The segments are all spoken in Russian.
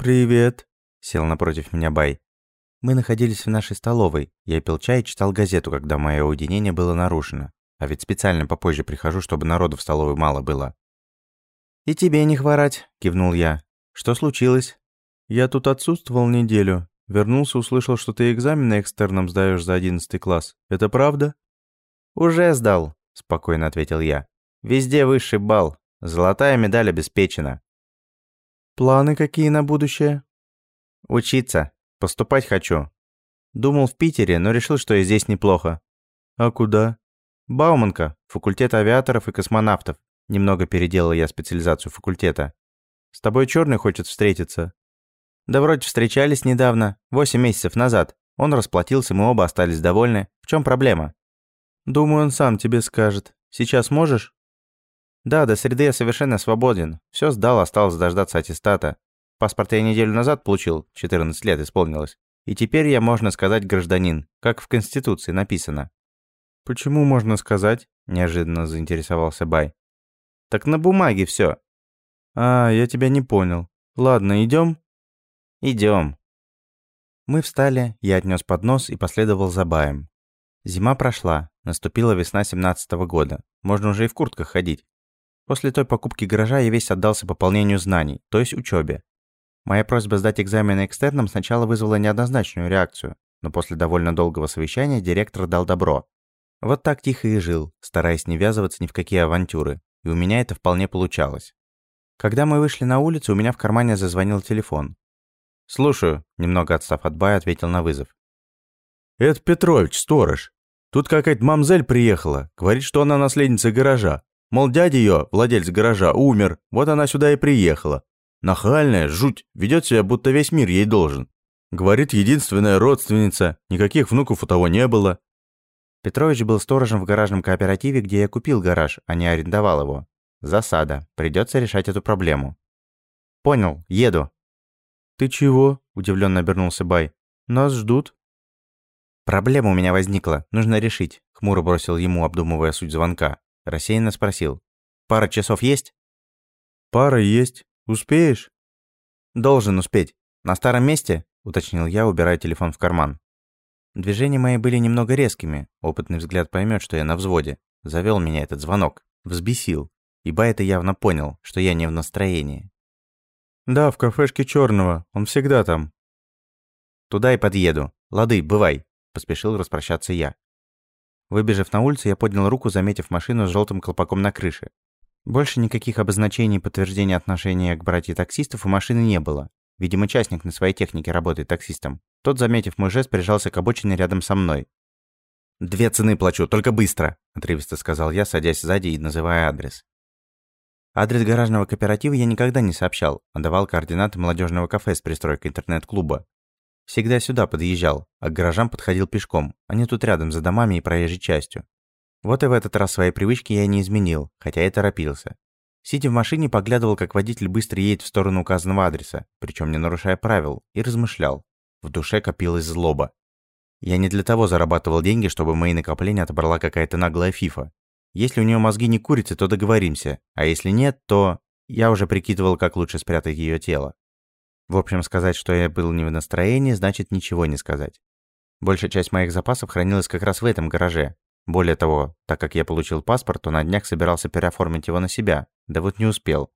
«Привет», – сел напротив меня Бай. Мы находились в нашей столовой. Я пил чай и читал газету, когда мое уединение было нарушено. А ведь специально попозже прихожу, чтобы народу в столовой мало было. «И тебе не хворать», – кивнул я. «Что случилось?» «Я тут отсутствовал неделю. Вернулся, услышал, что ты экзамен на экстерном сдаешь за одиннадцатый класс. Это правда?» «Уже сдал», – спокойно ответил я. «Везде высший балл. Золотая медаль обеспечена». «Планы какие на будущее?» «Учиться. Поступать хочу. Думал в Питере, но решил, что и здесь неплохо. А куда? Бауманка, факультет авиаторов и космонавтов. Немного переделал я специализацию факультета. С тобой черный хочет встретиться. Да вроде встречались недавно, восемь месяцев назад. Он расплатился, мы оба остались довольны. В чем проблема? Думаю, он сам тебе скажет. Сейчас можешь? Да, до среды я совершенно свободен. Все сдал, осталось дождаться аттестата. Паспорт я неделю назад получил, 14 лет исполнилось. И теперь я, можно сказать, гражданин, как в Конституции написано. Почему можно сказать? Неожиданно заинтересовался Бай. Так на бумаге все. А, я тебя не понял. Ладно, идем? Идем. Мы встали, я отнес поднос и последовал за Баем. Зима прошла, наступила весна семнадцатого года. Можно уже и в куртках ходить. После той покупки гаража я весь отдался пополнению знаний, то есть учебе. Моя просьба сдать экзамены экстерном сначала вызвала неоднозначную реакцию, но после довольно долгого совещания директор дал добро. Вот так тихо и жил, стараясь не ввязываться ни в какие авантюры, и у меня это вполне получалось. Когда мы вышли на улицу, у меня в кармане зазвонил телефон. «Слушаю», — немного отстав от бая, ответил на вызов. «Это Петрович, сторож. Тут какая-то мамзель приехала, говорит, что она наследница гаража. Мол, дядя ее, владелец гаража, умер, вот она сюда и приехала. Нахальная, жуть, ведет себя, будто весь мир ей должен. Говорит, единственная родственница, никаких внуков у того не было. Петрович был сторожем в гаражном кооперативе, где я купил гараж, а не арендовал его. Засада. Придется решать эту проблему. Понял, еду. Ты чего? Удивленно обернулся Бай. Нас ждут. Проблема у меня возникла, нужно решить. Хмуро бросил ему, обдумывая суть звонка. Рассеянно спросил. Пара часов есть? Пара есть. Успеешь? Должен успеть. На старом месте? Уточнил я, убирая телефон в карман. Движения мои были немного резкими. Опытный взгляд поймет, что я на взводе. Завел меня этот звонок. Взбесил. Ибо это явно понял, что я не в настроении. Да, в кафешке Черного. Он всегда там. Туда и подъеду. Лады, бывай. Поспешил распрощаться я. Выбежав на улицу, я поднял руку, заметив машину с желтым колпаком на крыше. Больше никаких обозначений подтверждения отношения к братьям таксистов у машины не было. Видимо, частник на своей технике работает таксистом. Тот, заметив мой жест, прижался к обочине рядом со мной. «Две цены плачу, только быстро», – отрывисто сказал я, садясь сзади и называя адрес. Адрес гаражного кооператива я никогда не сообщал, а давал координаты молодежного кафе с пристройкой интернет-клуба. Всегда сюда подъезжал, а к гаражам подходил пешком, они тут рядом за домами и проезжей частью. Вот и в этот раз свои привычки я не изменил, хотя и торопился. Сидя в машине, поглядывал, как водитель быстро едет в сторону указанного адреса, причем не нарушая правил, и размышлял. В душе копилась злоба. Я не для того зарабатывал деньги, чтобы мои накопления отобрала какая-то наглая фифа. Если у нее мозги не курицы, то договоримся, а если нет, то... Я уже прикидывал, как лучше спрятать ее тело. В общем, сказать, что я был не в настроении, значит ничего не сказать. Большая часть моих запасов хранилась как раз в этом гараже, более того, так как я получил паспорт, то на днях собирался переоформить его на себя, да вот не успел.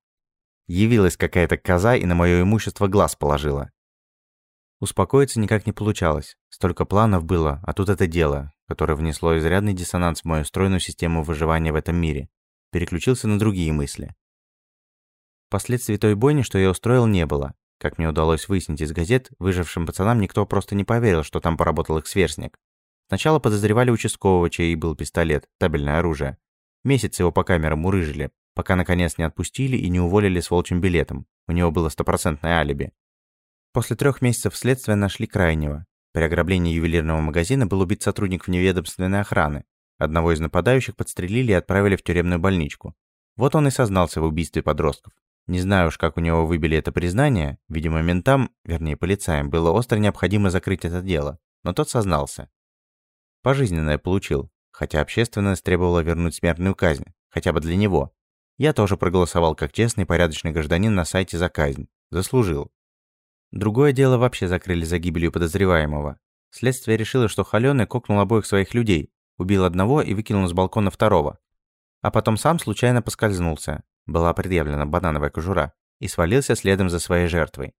Явилась какая-то коза и на мое имущество глаз положила. Успокоиться никак не получалось. Столько планов было, а тут это дело, которое внесло изрядный диссонанс в мою стройную систему выживания в этом мире. Переключился на другие мысли. Последствий той бойни, что я устроил, не было. Как мне удалось выяснить из газет, выжившим пацанам никто просто не поверил, что там поработал их сверстник. Сначала подозревали участкового, чей был пистолет, табельное оружие. Месяц его по камерам мурыжили, пока наконец не отпустили и не уволили с волчьим билетом. У него было стопроцентное алиби. После трех месяцев следствия нашли крайнего. При ограблении ювелирного магазина был убит сотрудник вневедомственной охраны. Одного из нападающих подстрелили и отправили в тюремную больничку. Вот он и сознался в убийстве подростков. Не знаю уж, как у него выбили это признание, видимо, ментам, вернее полицаям, было остро необходимо закрыть это дело, но тот сознался. Пожизненное получил, хотя общественность требовала вернуть смертную казнь, хотя бы для него. Я тоже проголосовал как честный порядочный гражданин на сайте за казнь. Заслужил. Другое дело вообще закрыли за гибелью подозреваемого. Следствие решило, что Холёный кокнул обоих своих людей, убил одного и выкинул с балкона второго. А потом сам случайно поскользнулся, была предъявлена банановая кожура, и свалился следом за своей жертвой.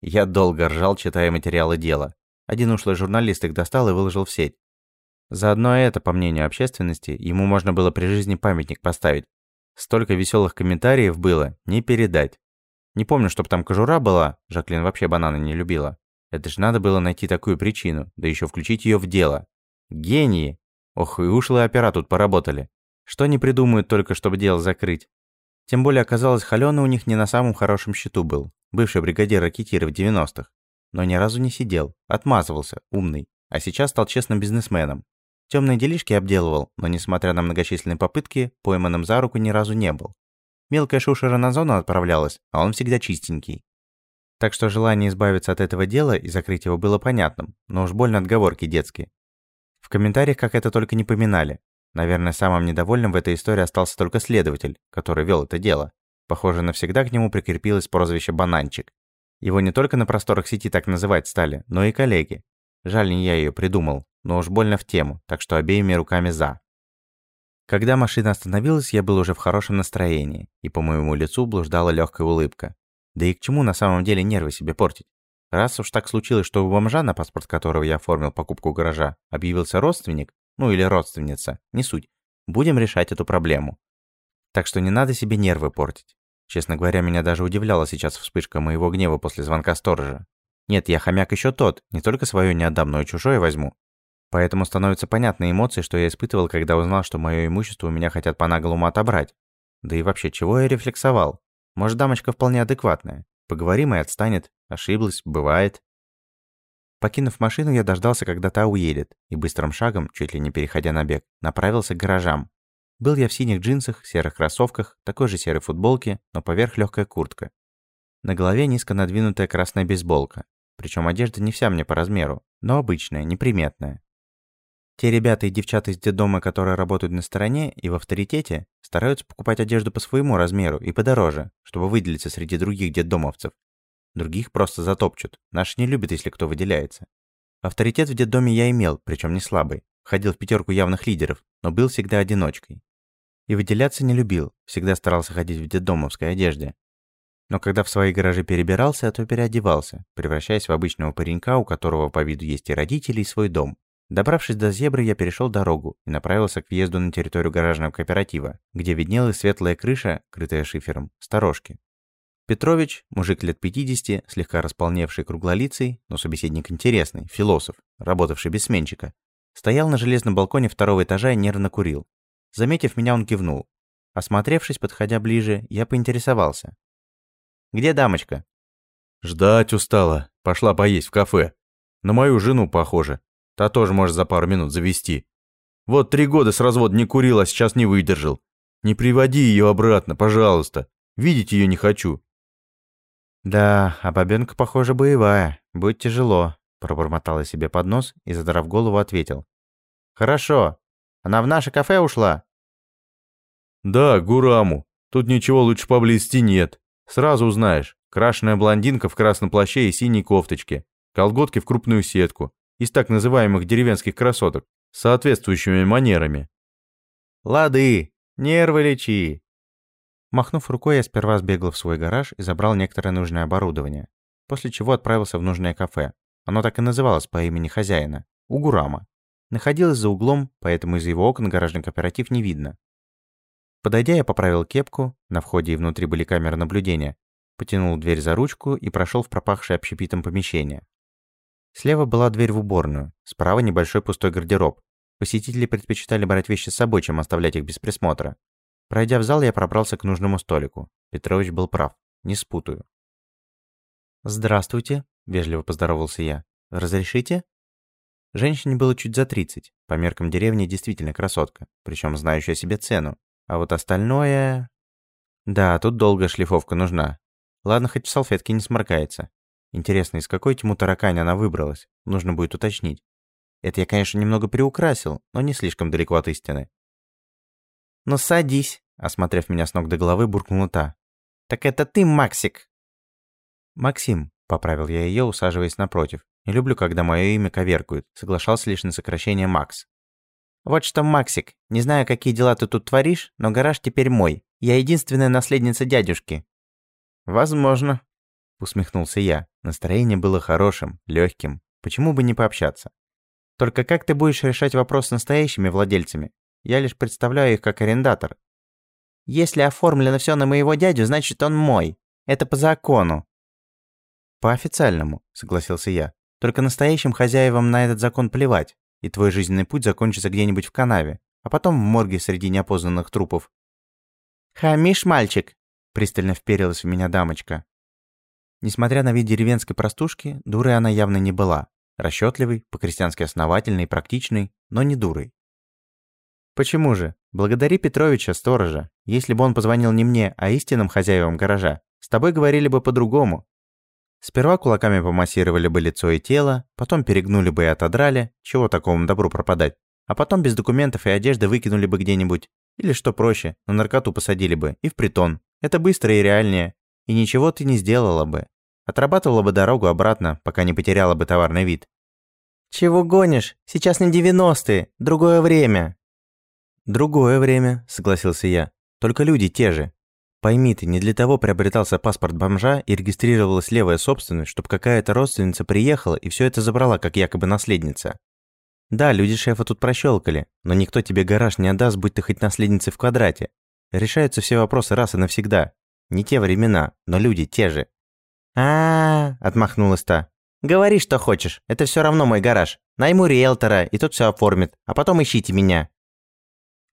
Я долго ржал, читая материалы дела. Один ушлый журналист их достал и выложил в сеть. Заодно это, по мнению общественности, ему можно было при жизни памятник поставить. Столько веселых комментариев было, не передать. Не помню, чтоб там кожура была, Жаклин вообще бананы не любила. Это ж надо было найти такую причину, да еще включить ее в дело. Гении! Ох, и ушлые опера тут поработали. Что не придумают только, чтобы дело закрыть. Тем более оказалось, Халёна у них не на самом хорошем счету был. Бывший бригадир ракетиров 90-х. Но ни разу не сидел, отмазывался, умный. А сейчас стал честным бизнесменом. Темные делишки обделывал, но несмотря на многочисленные попытки, пойманным за руку ни разу не был. Мелкая шушера на зону отправлялась, а он всегда чистенький. Так что желание избавиться от этого дела и закрыть его было понятным, но уж больно отговорки детские. В комментариях как это только не поминали. Наверное, самым недовольным в этой истории остался только следователь, который вел это дело. Похоже, навсегда к нему прикрепилось прозвище «Бананчик». Его не только на просторах сети так называть стали, но и коллеги. Жаль, не я ее придумал, но уж больно в тему, так что обеими руками «за». Когда машина остановилась, я был уже в хорошем настроении, и по моему лицу блуждала легкая улыбка. Да и к чему на самом деле нервы себе портить? Раз уж так случилось, что у бомжа, на паспорт которого я оформил покупку гаража, объявился родственник, ну или родственница, не суть, будем решать эту проблему. Так что не надо себе нервы портить. Честно говоря, меня даже удивляла сейчас вспышка моего гнева после звонка сторожа. Нет, я хомяк еще тот, не только свое не отдам, но и чужое возьму. Поэтому становятся понятны эмоции, что я испытывал, когда узнал, что мое имущество у меня хотят по-наглому отобрать. Да и вообще, чего я рефлексовал? Может, дамочка вполне адекватная. Поговорим и отстанет. Ошиблась, бывает. Покинув машину, я дождался, когда та уедет, и быстрым шагом, чуть ли не переходя на бег, направился к гаражам. Был я в синих джинсах, серых кроссовках, такой же серой футболке, но поверх легкая куртка. На голове низко надвинутая красная бейсболка. Причем одежда не вся мне по размеру, но обычная, неприметная. Те ребята и девчата из детдома, которые работают на стороне и в авторитете, стараются покупать одежду по своему размеру и подороже, чтобы выделиться среди других детдомовцев. Других просто затопчут. Наши не любят, если кто выделяется. Авторитет в детдоме я имел, причем не слабый. Входил в пятерку явных лидеров, но был всегда одиночкой. И выделяться не любил, всегда старался ходить в детдомовской одежде. Но когда в свои гаражи перебирался, то переодевался, превращаясь в обычного паренька, у которого по виду есть и родители, и свой дом. Добравшись до зебры, я перешел дорогу и направился к въезду на территорию гаражного кооператива, где виднелась светлая крыша, крытая шифером, сторожки. Петрович, мужик лет 50, слегка располневший круглолицый, но собеседник интересный, философ, работавший без сменщика, стоял на железном балконе второго этажа и нервно курил. Заметив меня, он кивнул. Осмотревшись, подходя ближе, я поинтересовался. «Где дамочка?» «Ждать устала. Пошла поесть в кафе. На мою жену похоже. Та тоже может за пару минут завести. Вот три года с развода не курил, а сейчас не выдержал. Не приводи ее обратно, пожалуйста. Видеть ее не хочу». «Да, а бабенка, похоже, боевая. Будет тяжело», – пробормотала себе под нос и, задрав голову, ответил. «Хорошо. Она в наше кафе ушла?» «Да, Гураму. Тут ничего лучше поблизости нет. Сразу узнаешь. Крашеная блондинка в красном плаще и синей кофточке. Колготки в крупную сетку из так называемых деревенских красоток с соответствующими манерами. «Лады, нервы лечи!» Махнув рукой, я сперва сбегал в свой гараж и забрал некоторое нужное оборудование, после чего отправился в нужное кафе. Оно так и называлось по имени хозяина – Угурама. Находилось за углом, поэтому из его окон гаражный кооператив не видно. Подойдя, я поправил кепку, на входе и внутри были камеры наблюдения, потянул дверь за ручку и прошел в пропахшее общепитом помещение. Слева была дверь в уборную, справа небольшой пустой гардероб. Посетители предпочитали брать вещи с собой, чем оставлять их без присмотра. Пройдя в зал, я пробрался к нужному столику. Петрович был прав. Не спутаю. «Здравствуйте», — вежливо поздоровался я. «Разрешите?» Женщине было чуть за 30. По меркам деревни действительно красотка, причем знающая себе цену. А вот остальное... Да, тут долгая шлифовка нужна. Ладно, хоть в салфетке не сморкается. Интересно, из какой тьму таракань она выбралась? Нужно будет уточнить. Это я, конечно, немного приукрасил, но не слишком далеко от истины. «Ну садись», — осмотрев меня с ног до головы, буркнула та. «Так это ты, Максик?» «Максим», Поправил я ее, усаживаясь напротив. Не люблю, когда мое имя коверкуют. Соглашался лишь на сокращение Макс. Вот что, Максик, не знаю, какие дела ты тут творишь, но гараж теперь мой. Я единственная наследница дядюшки. Возможно, усмехнулся я. Настроение было хорошим, легким. Почему бы не пообщаться? Только как ты будешь решать вопрос с настоящими владельцами? Я лишь представляю их как арендатор. Если оформлено все на моего дядю, значит он мой. Это по закону. По официальному, согласился я. Только настоящим хозяевам на этот закон плевать, и твой жизненный путь закончится где-нибудь в канаве, а потом в морге среди неопознанных трупов. «Хамишь, мальчик!» – пристально вперилась в меня дамочка. Несмотря на вид деревенской простушки, дурой она явно не была. Расчетливый, по-крестьянски основательный, практичный, но не дурой. Почему же? Благодари Петровича, сторожа. Если бы он позвонил не мне, а истинным хозяевам гаража, с тобой говорили бы по-другому. Сперва кулаками помассировали бы лицо и тело, потом перегнули бы и отодрали, чего такому добру пропадать, а потом без документов и одежды выкинули бы где-нибудь. Или, что проще, на наркоту посадили бы и в притон. Это быстро и реальнее. И ничего ты не сделала бы. Отрабатывала бы дорогу обратно, пока не потеряла бы товарный вид. «Чего гонишь? Сейчас не девяностые, другое время». «Другое время», — согласился я. «Только люди те же. Пойми ты, не для того приобретался паспорт бомжа и регистрировалась левая собственность, чтобы какая-то родственница приехала и все это забрала, как якобы наследница. Да, люди шефа тут прощелкали, но никто тебе гараж не отдаст, будь ты хоть наследницей в квадрате. Решаются все вопросы раз и навсегда. Не те времена, но люди те же. а, -а, -а отмахнулась та. «Говори, что хочешь, это все равно мой гараж. Найму риэлтора, и тот все оформит, а потом ищите меня».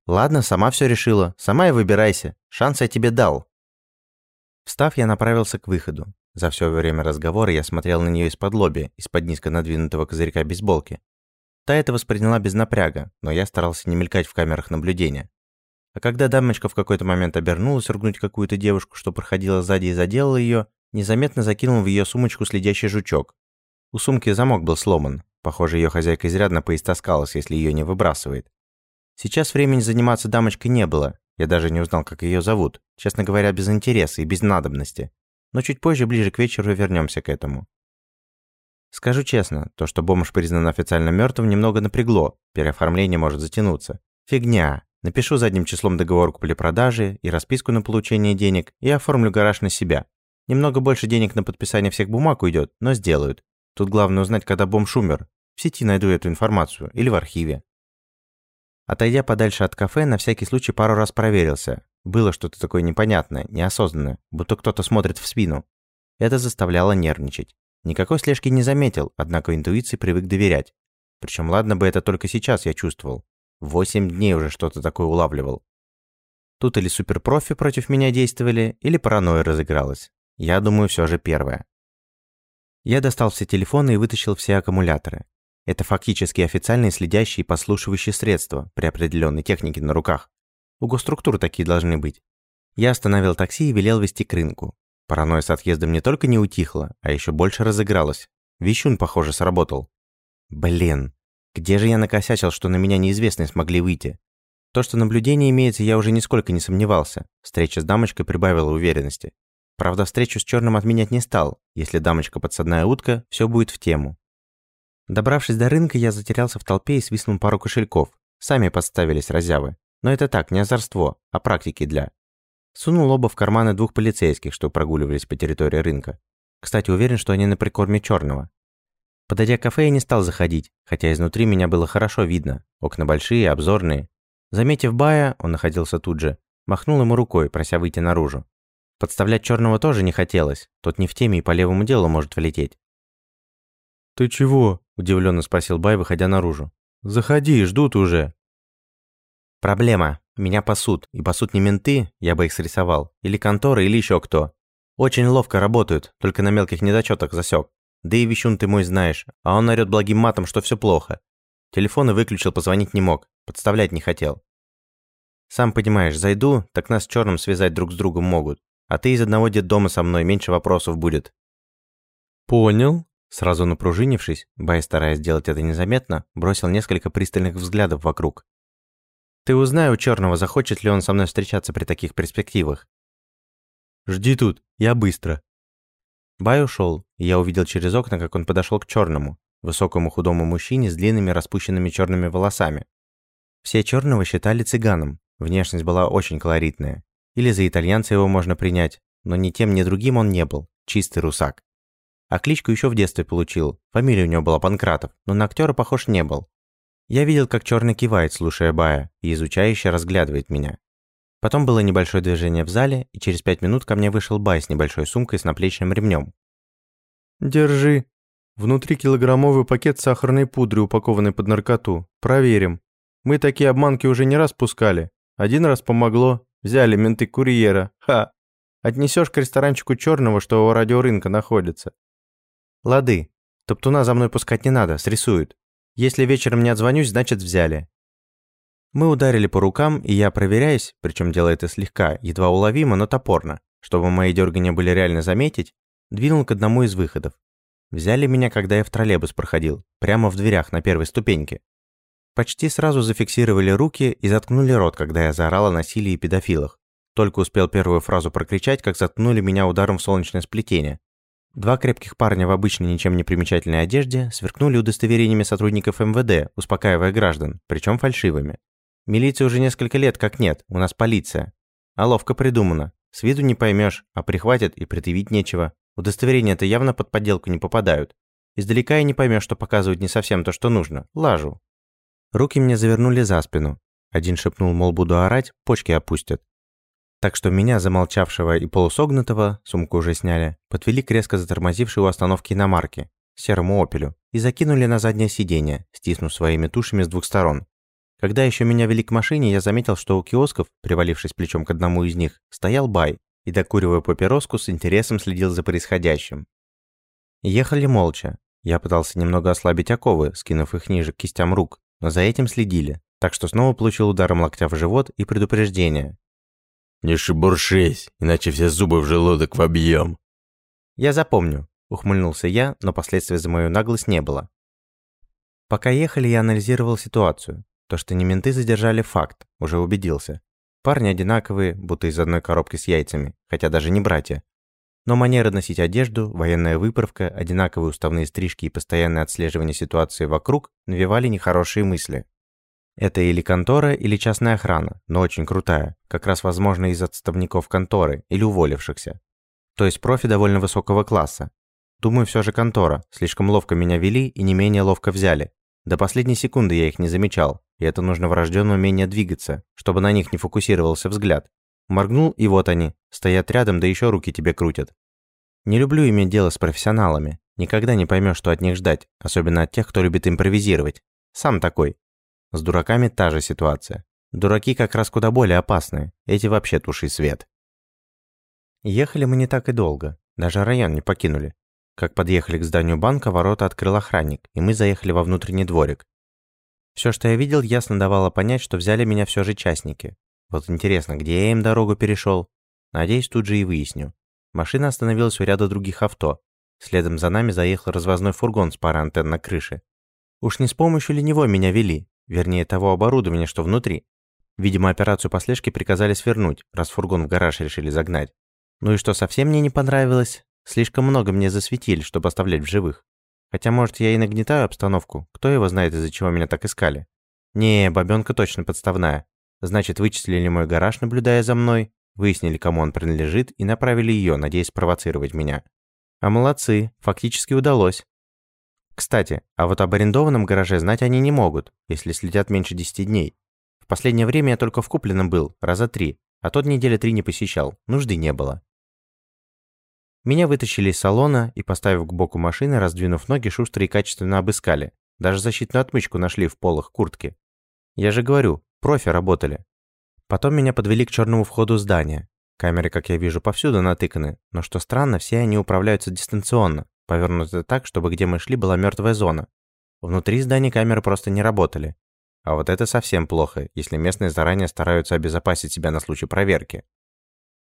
«Ладно, сама все решила, сама и выбирайся. Шанс я тебе дал». Встав, я направился к выходу. За все время разговора я смотрел на нее из-под лоби, из-под низко надвинутого козырька бейсболки. Та это восприняла без напряга, но я старался не мелькать в камерах наблюдения. А когда дамочка в какой-то момент обернулась ругнуть какую-то девушку, что проходила сзади и задела ее, незаметно закинул в ее сумочку следящий жучок. У сумки замок был сломан. Похоже, ее хозяйка изрядно поистаскалась, если ее не выбрасывает. Сейчас времени заниматься дамочкой не было. Я даже не узнал, как ее зовут. Честно говоря, без интереса и без надобности. Но чуть позже, ближе к вечеру, вернемся к этому. Скажу честно, то, что бомж признан официально мертвым, немного напрягло. Переоформление может затянуться. Фигня. Напишу задним числом договор купли-продажи и расписку на получение денег и оформлю гараж на себя. Немного больше денег на подписание всех бумаг уйдет, но сделают. Тут главное узнать, когда бомж умер. В сети найду эту информацию или в архиве. Отойдя подальше от кафе, на всякий случай пару раз проверился. Было что-то такое непонятное, неосознанное, будто кто-то смотрит в спину. Это заставляло нервничать. Никакой слежки не заметил, однако интуиции привык доверять. Причем ладно бы это только сейчас я чувствовал. Восемь дней уже что-то такое улавливал. Тут или суперпрофи против меня действовали, или паранойя разыгралась. Я думаю, все же первое. Я достал все телефоны и вытащил все аккумуляторы. Это фактически официальные следящие и послушивающие средства при определенной технике на руках. У госструктур такие должны быть. Я остановил такси и велел вести к рынку. Паранойя с отъездом не только не утихла, а еще больше разыгралась. Вещун, похоже, сработал. Блин, где же я накосячил, что на меня неизвестные смогли выйти? То, что наблюдение имеется, я уже нисколько не сомневался. Встреча с дамочкой прибавила уверенности. Правда, встречу с черным отменять не стал. Если дамочка подсадная утка, все будет в тему. Добравшись до рынка, я затерялся в толпе и свистнул пару кошельков. Сами подставились разявы. Но это так, не озорство, а практики для. Сунул оба в карманы двух полицейских, что прогуливались по территории рынка. Кстати, уверен, что они на прикорме черного. Подойдя к кафе, я не стал заходить, хотя изнутри меня было хорошо видно. Окна большие, обзорные. Заметив Бая, он находился тут же, махнул ему рукой, прося выйти наружу. Подставлять черного тоже не хотелось, тот не в теме и по левому делу может влететь. «Ты чего?» – удивленно спросил Бай, выходя наружу. «Заходи, ждут уже». «Проблема. Меня пасут. И пасут не менты, я бы их срисовал, или конторы, или еще кто. Очень ловко работают, только на мелких недочетах засек. Да и вещун ты мой знаешь, а он орёт благим матом, что все плохо. Телефоны выключил, позвонить не мог, подставлять не хотел. Сам понимаешь, зайду, так нас с черным связать друг с другом могут. А ты из одного детдома со мной, меньше вопросов будет». «Понял», Сразу напружинившись, Бай, стараясь сделать это незаметно, бросил несколько пристальных взглядов вокруг. «Ты узнай у черного, захочет ли он со мной встречаться при таких перспективах». «Жди тут, я быстро». Бай ушел, и я увидел через окна, как он подошел к черному, высокому худому мужчине с длинными распущенными черными волосами. Все черного считали цыганом, внешность была очень колоритная. Или за итальянца его можно принять, но ни тем, ни другим он не был, чистый русак. А кличку еще в детстве получил, фамилия у него была Панкратов, но на актера похож не был. Я видел, как черный кивает, слушая Бая, и изучающе разглядывает меня. Потом было небольшое движение в зале, и через пять минут ко мне вышел Бай с небольшой сумкой с наплечным ремнем. «Держи. Внутри килограммовый пакет сахарной пудры, упакованный под наркоту. Проверим. Мы такие обманки уже не раз пускали. Один раз помогло. Взяли менты курьера. Ха! Отнесешь к ресторанчику черного, что у радиорынка находится. Лады. Топтуна за мной пускать не надо, срисуют. Если вечером не отзвонюсь, значит взяли. Мы ударили по рукам, и я, проверяясь, причем делая это слегка, едва уловимо, но топорно, чтобы мои дергания были реально заметить, двинул к одному из выходов. Взяли меня, когда я в троллейбус проходил, прямо в дверях на первой ступеньке. Почти сразу зафиксировали руки и заткнули рот, когда я заорал о насилии и педофилах. Только успел первую фразу прокричать, как заткнули меня ударом в солнечное сплетение. Два крепких парня в обычной ничем не примечательной одежде сверкнули удостоверениями сотрудников МВД, успокаивая граждан, причем фальшивыми. Милиции уже несколько лет как нет, у нас полиция. А ловко придумано. С виду не поймешь, а прихватят и предъявить нечего. Удостоверения-то явно под подделку не попадают. Издалека и не поймешь, что показывают не совсем то, что нужно. Лажу. Руки мне завернули за спину. Один шепнул, мол, буду орать, почки опустят. Так что меня, замолчавшего и полусогнутого, сумку уже сняли, подвели к резко затормозившей у остановки иномарки, серому «Опелю», и закинули на заднее сиденье, стиснув своими тушами с двух сторон. Когда еще меня вели к машине, я заметил, что у киосков, привалившись плечом к одному из них, стоял бай и, докуривая папироску, с интересом следил за происходящим. Ехали молча. Я пытался немного ослабить оковы, скинув их ниже к кистям рук, но за этим следили, так что снова получил ударом локтя в живот и предупреждение. «Не шебуршись, иначе все зубы в желудок вобьем». «Я запомню», — ухмыльнулся я, но последствий за мою наглость не было. Пока ехали, я анализировал ситуацию. То, что не менты задержали, факт, уже убедился. Парни одинаковые, будто из одной коробки с яйцами, хотя даже не братья. Но манера носить одежду, военная выправка, одинаковые уставные стрижки и постоянное отслеживание ситуации вокруг навевали нехорошие мысли. Это или контора, или частная охрана, но очень крутая, как раз возможно из отставников конторы или уволившихся. То есть профи довольно высокого класса. Думаю, все же контора, слишком ловко меня вели и не менее ловко взяли, до последней секунды я их не замечал, и это нужно врожденное умение двигаться, чтобы на них не фокусировался взгляд. Моргнул, и вот они, стоят рядом, да еще руки тебе крутят. Не люблю иметь дело с профессионалами. Никогда не поймешь, что от них ждать, особенно от тех, кто любит импровизировать. Сам такой. С дураками та же ситуация. Дураки как раз куда более опасные. Эти вообще туши свет. Ехали мы не так и долго. Даже район не покинули. Как подъехали к зданию банка, ворота открыл охранник, и мы заехали во внутренний дворик. Все, что я видел, ясно давало понять, что взяли меня все же частники. Вот интересно, где я им дорогу перешел? Надеюсь, тут же и выясню. Машина остановилась у ряда других авто. Следом за нами заехал развозной фургон с парой антенн на крыше. Уж не с помощью ли него меня вели, вернее того оборудования, что внутри. Видимо, операцию по слежке приказали свернуть, раз фургон в гараж решили загнать. Ну и что совсем мне не понравилось, Слишком много мне засветили, чтобы оставлять в живых. Хотя, может, я и нагнетаю обстановку. Кто его знает, из-за чего меня так искали? Не, бабёнка точно подставная. Значит, вычислили мой гараж, наблюдая за мной, выяснили, кому он принадлежит, и направили ее, надеясь спровоцировать меня. А молодцы, фактически удалось. Кстати, а вот об арендованном гараже знать они не могут, если следят меньше 10 дней. В последнее время я только в купленном был, раза три, а тот недели три не посещал, нужды не было. Меня вытащили из салона и, поставив к боку машины, раздвинув ноги, шустро и качественно обыскали. Даже защитную отмычку нашли в полах куртки. Я же говорю, профи работали. Потом меня подвели к черному входу здания. Камеры, как я вижу, повсюду натыканы, но что странно, все они управляются дистанционно, повернуты так, чтобы где мы шли была мертвая зона. Внутри здания камеры просто не работали. А вот это совсем плохо, если местные заранее стараются обезопасить себя на случай проверки.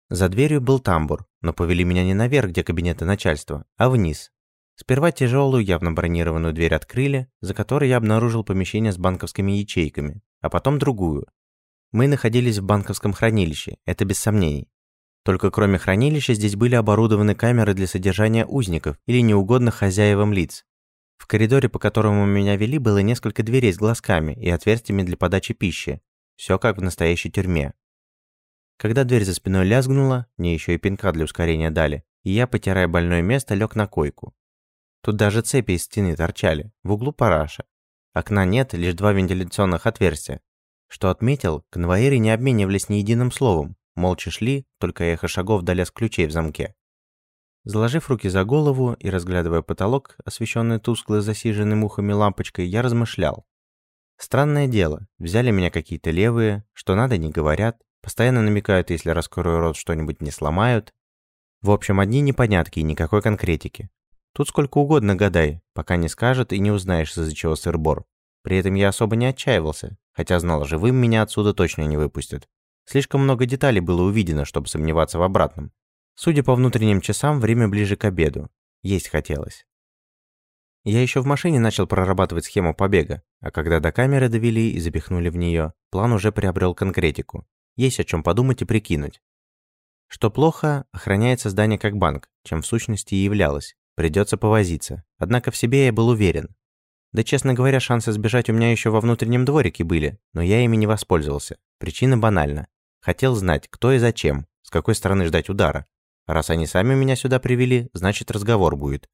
За дверью был тамбур, но повели меня не наверх, где кабинеты начальства, а вниз. Сперва тяжелую, явно бронированную дверь открыли, за которой я обнаружил помещение с банковскими ячейками, а потом другую. Мы находились в банковском хранилище, это без сомнений. Только кроме хранилища здесь были оборудованы камеры для содержания узников или неугодных хозяевам лиц. В коридоре, по которому меня вели, было несколько дверей с глазками и отверстиями для подачи пищи. Все как в настоящей тюрьме. Когда дверь за спиной лязгнула, мне еще и пинка для ускорения дали, и я, потирая больное место, лег на койку. Тут даже цепи из стены торчали, в углу параша. Окна нет, лишь два вентиляционных отверстия. Что отметил, конвоиры не обменивались ни единым словом, молча шли, только эхо шагов до ключей в замке. Заложив руки за голову и разглядывая потолок, освещенный тусклой засиженной мухами лампочкой, я размышлял. Странное дело, взяли меня какие-то левые, что надо не говорят, постоянно намекают, если раскрою рот, что-нибудь не сломают. В общем, одни непонятки и никакой конкретики. Тут сколько угодно гадай, пока не скажут и не узнаешь, из-за чего сыр-бор. При этом я особо не отчаивался, хотя знал, живым меня отсюда точно не выпустят. Слишком много деталей было увидено, чтобы сомневаться в обратном. Судя по внутренним часам, время ближе к обеду. Есть хотелось. Я еще в машине начал прорабатывать схему побега, а когда до камеры довели и запихнули в нее, план уже приобрел конкретику. Есть о чем подумать и прикинуть. Что плохо, охраняется здание как банк, чем в сущности и являлось. Придется повозиться. Однако в себе я был уверен. Да, честно говоря, шансы сбежать у меня еще во внутреннем дворике были, но я ими не воспользовался. Причина банальна. Хотел знать, кто и зачем, с какой стороны ждать удара. Раз они сами меня сюда привели, значит разговор будет.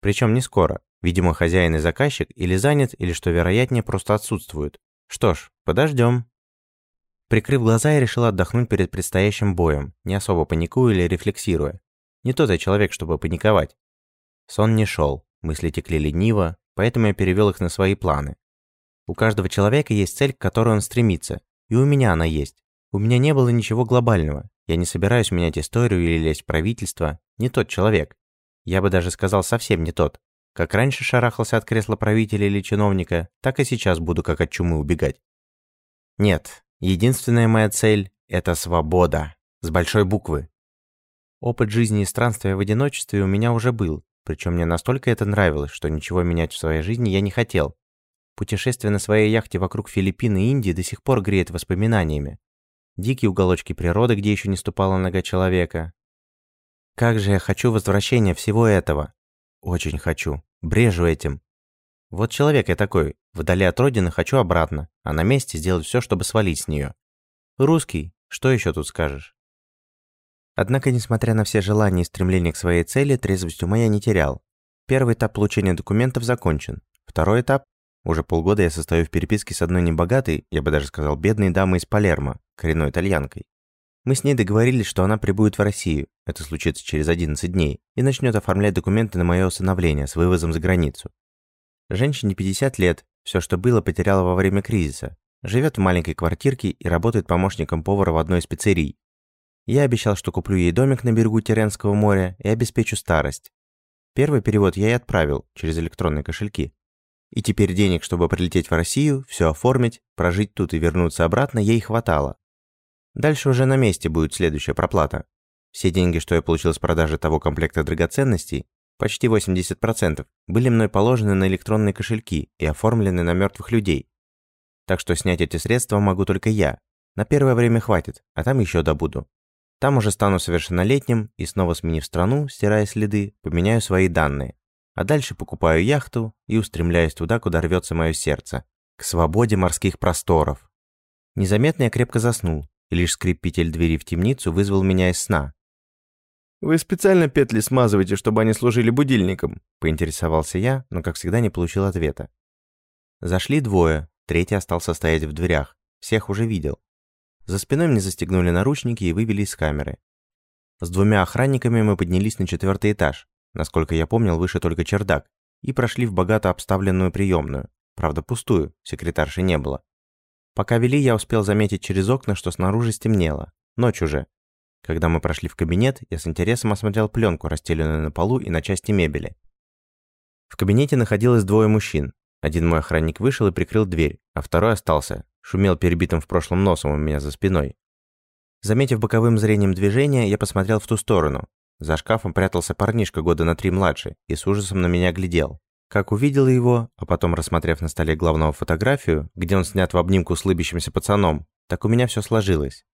Причем не скоро. Видимо, хозяин и заказчик или занят, или, что вероятнее, просто отсутствуют. Что ж, подождем. Прикрыв глаза, я решил отдохнуть перед предстоящим боем, не особо паникуя или рефлексируя. Не тот я человек, чтобы паниковать. Сон не шел, мысли текли лениво, поэтому я перевел их на свои планы. У каждого человека есть цель, к которой он стремится, и у меня она есть. У меня не было ничего глобального, я не собираюсь менять историю или лезть в правительство. Не тот человек. Я бы даже сказал, совсем не тот. Как раньше шарахался от кресла правителя или чиновника, так и сейчас буду как от чумы убегать. Нет, единственная моя цель – это свобода. С большой буквы. Опыт жизни и странствия в одиночестве у меня уже был, причем мне настолько это нравилось, что ничего менять в своей жизни я не хотел. Путешествие на своей яхте вокруг Филиппин и Индии до сих пор греет воспоминаниями дикие уголочки природы, где еще не ступала нога человека. Как же я хочу возвращения всего этого. Очень хочу. Брежу этим. Вот человек я такой. Вдали от родины хочу обратно, а на месте сделать все, чтобы свалить с нее. Русский, что еще тут скажешь? Однако, несмотря на все желания и стремления к своей цели, трезвость ума я не терял. Первый этап получения документов закончен. Второй этап уже полгода я состою в переписке с одной небогатой, я бы даже сказал, бедной дамой из Палермо, коренной итальянкой. Мы с ней договорились, что она прибудет в Россию, это случится через 11 дней, и начнет оформлять документы на мое усыновление с вывозом за границу. Женщине 50 лет, все, что было, потеряла во время кризиса. Живет в маленькой квартирке и работает помощником повара в одной из пиццерий. Я обещал, что куплю ей домик на берегу Теренского моря и обеспечу старость. Первый перевод я и отправил через электронные кошельки. И теперь денег, чтобы прилететь в Россию, все оформить, прожить тут и вернуться обратно, ей хватало. Дальше уже на месте будет следующая проплата. Все деньги, что я получил с продажи того комплекта драгоценностей, почти 80%, были мной положены на электронные кошельки и оформлены на мертвых людей. Так что снять эти средства могу только я. На первое время хватит, а там еще добуду. Там уже стану совершеннолетним и снова сменив страну, стирая следы, поменяю свои данные. А дальше покупаю яхту и устремляюсь туда, куда рвется мое сердце. К свободе морских просторов. Незаметно я крепко заснул, и лишь скрип петель двери в темницу вызвал меня из сна. «Вы специально петли смазываете, чтобы они служили будильником?» – поинтересовался я, но, как всегда, не получил ответа. Зашли двое, третий остался стоять в дверях. Всех уже видел. За спиной мне застегнули наручники и вывели из камеры. С двумя охранниками мы поднялись на четвертый этаж, Насколько я помнил, выше только чердак, и прошли в богато обставленную приемную. Правда, пустую, секретарши не было. Пока вели, я успел заметить через окна, что снаружи стемнело. Ночь уже. Когда мы прошли в кабинет, я с интересом осмотрел пленку, расстеленную на полу и на части мебели. В кабинете находилось двое мужчин. Один мой охранник вышел и прикрыл дверь, а второй остался, шумел перебитым в прошлом носом у меня за спиной. Заметив боковым зрением движение, я посмотрел в ту сторону, за шкафом прятался парнишка года на три младше и с ужасом на меня глядел. Как увидел его, а потом рассмотрев на столе главного фотографию, где он снят в обнимку с лыбящимся пацаном, так у меня все сложилось.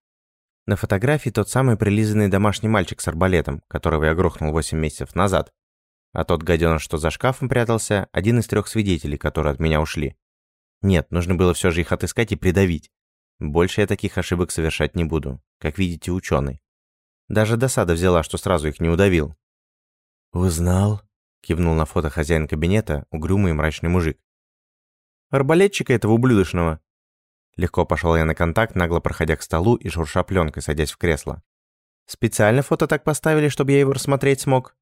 На фотографии тот самый прилизанный домашний мальчик с арбалетом, которого я грохнул 8 месяцев назад. А тот гаденыш, что за шкафом прятался, один из трех свидетелей, которые от меня ушли. Нет, нужно было все же их отыскать и придавить. Больше я таких ошибок совершать не буду, как видите, ученый. Даже досада взяла, что сразу их не удавил. «Узнал?» – кивнул на фото хозяин кабинета, угрюмый и мрачный мужик. «Арбалетчика этого ублюдочного», Легко пошел я на контакт, нагло проходя к столу и шурша пленкой, садясь в кресло. «Специально фото так поставили, чтобы я его рассмотреть смог?»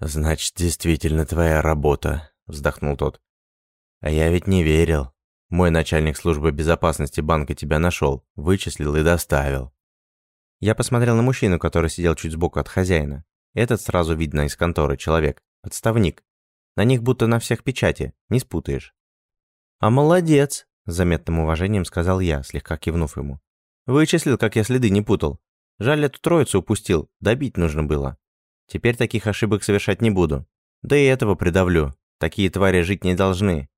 «Значит, действительно твоя работа», — вздохнул тот. «А я ведь не верил. Мой начальник службы безопасности банка тебя нашел, вычислил и доставил». Я посмотрел на мужчину, который сидел чуть сбоку от хозяина. Этот сразу видно из конторы человек, отставник. На них будто на всех печати, не спутаешь. «А молодец!» с заметным уважением сказал я, слегка кивнув ему. Вычислил, как я следы не путал. Жаль, эту троицу упустил, добить нужно было. Теперь таких ошибок совершать не буду. Да и этого придавлю. Такие твари жить не должны.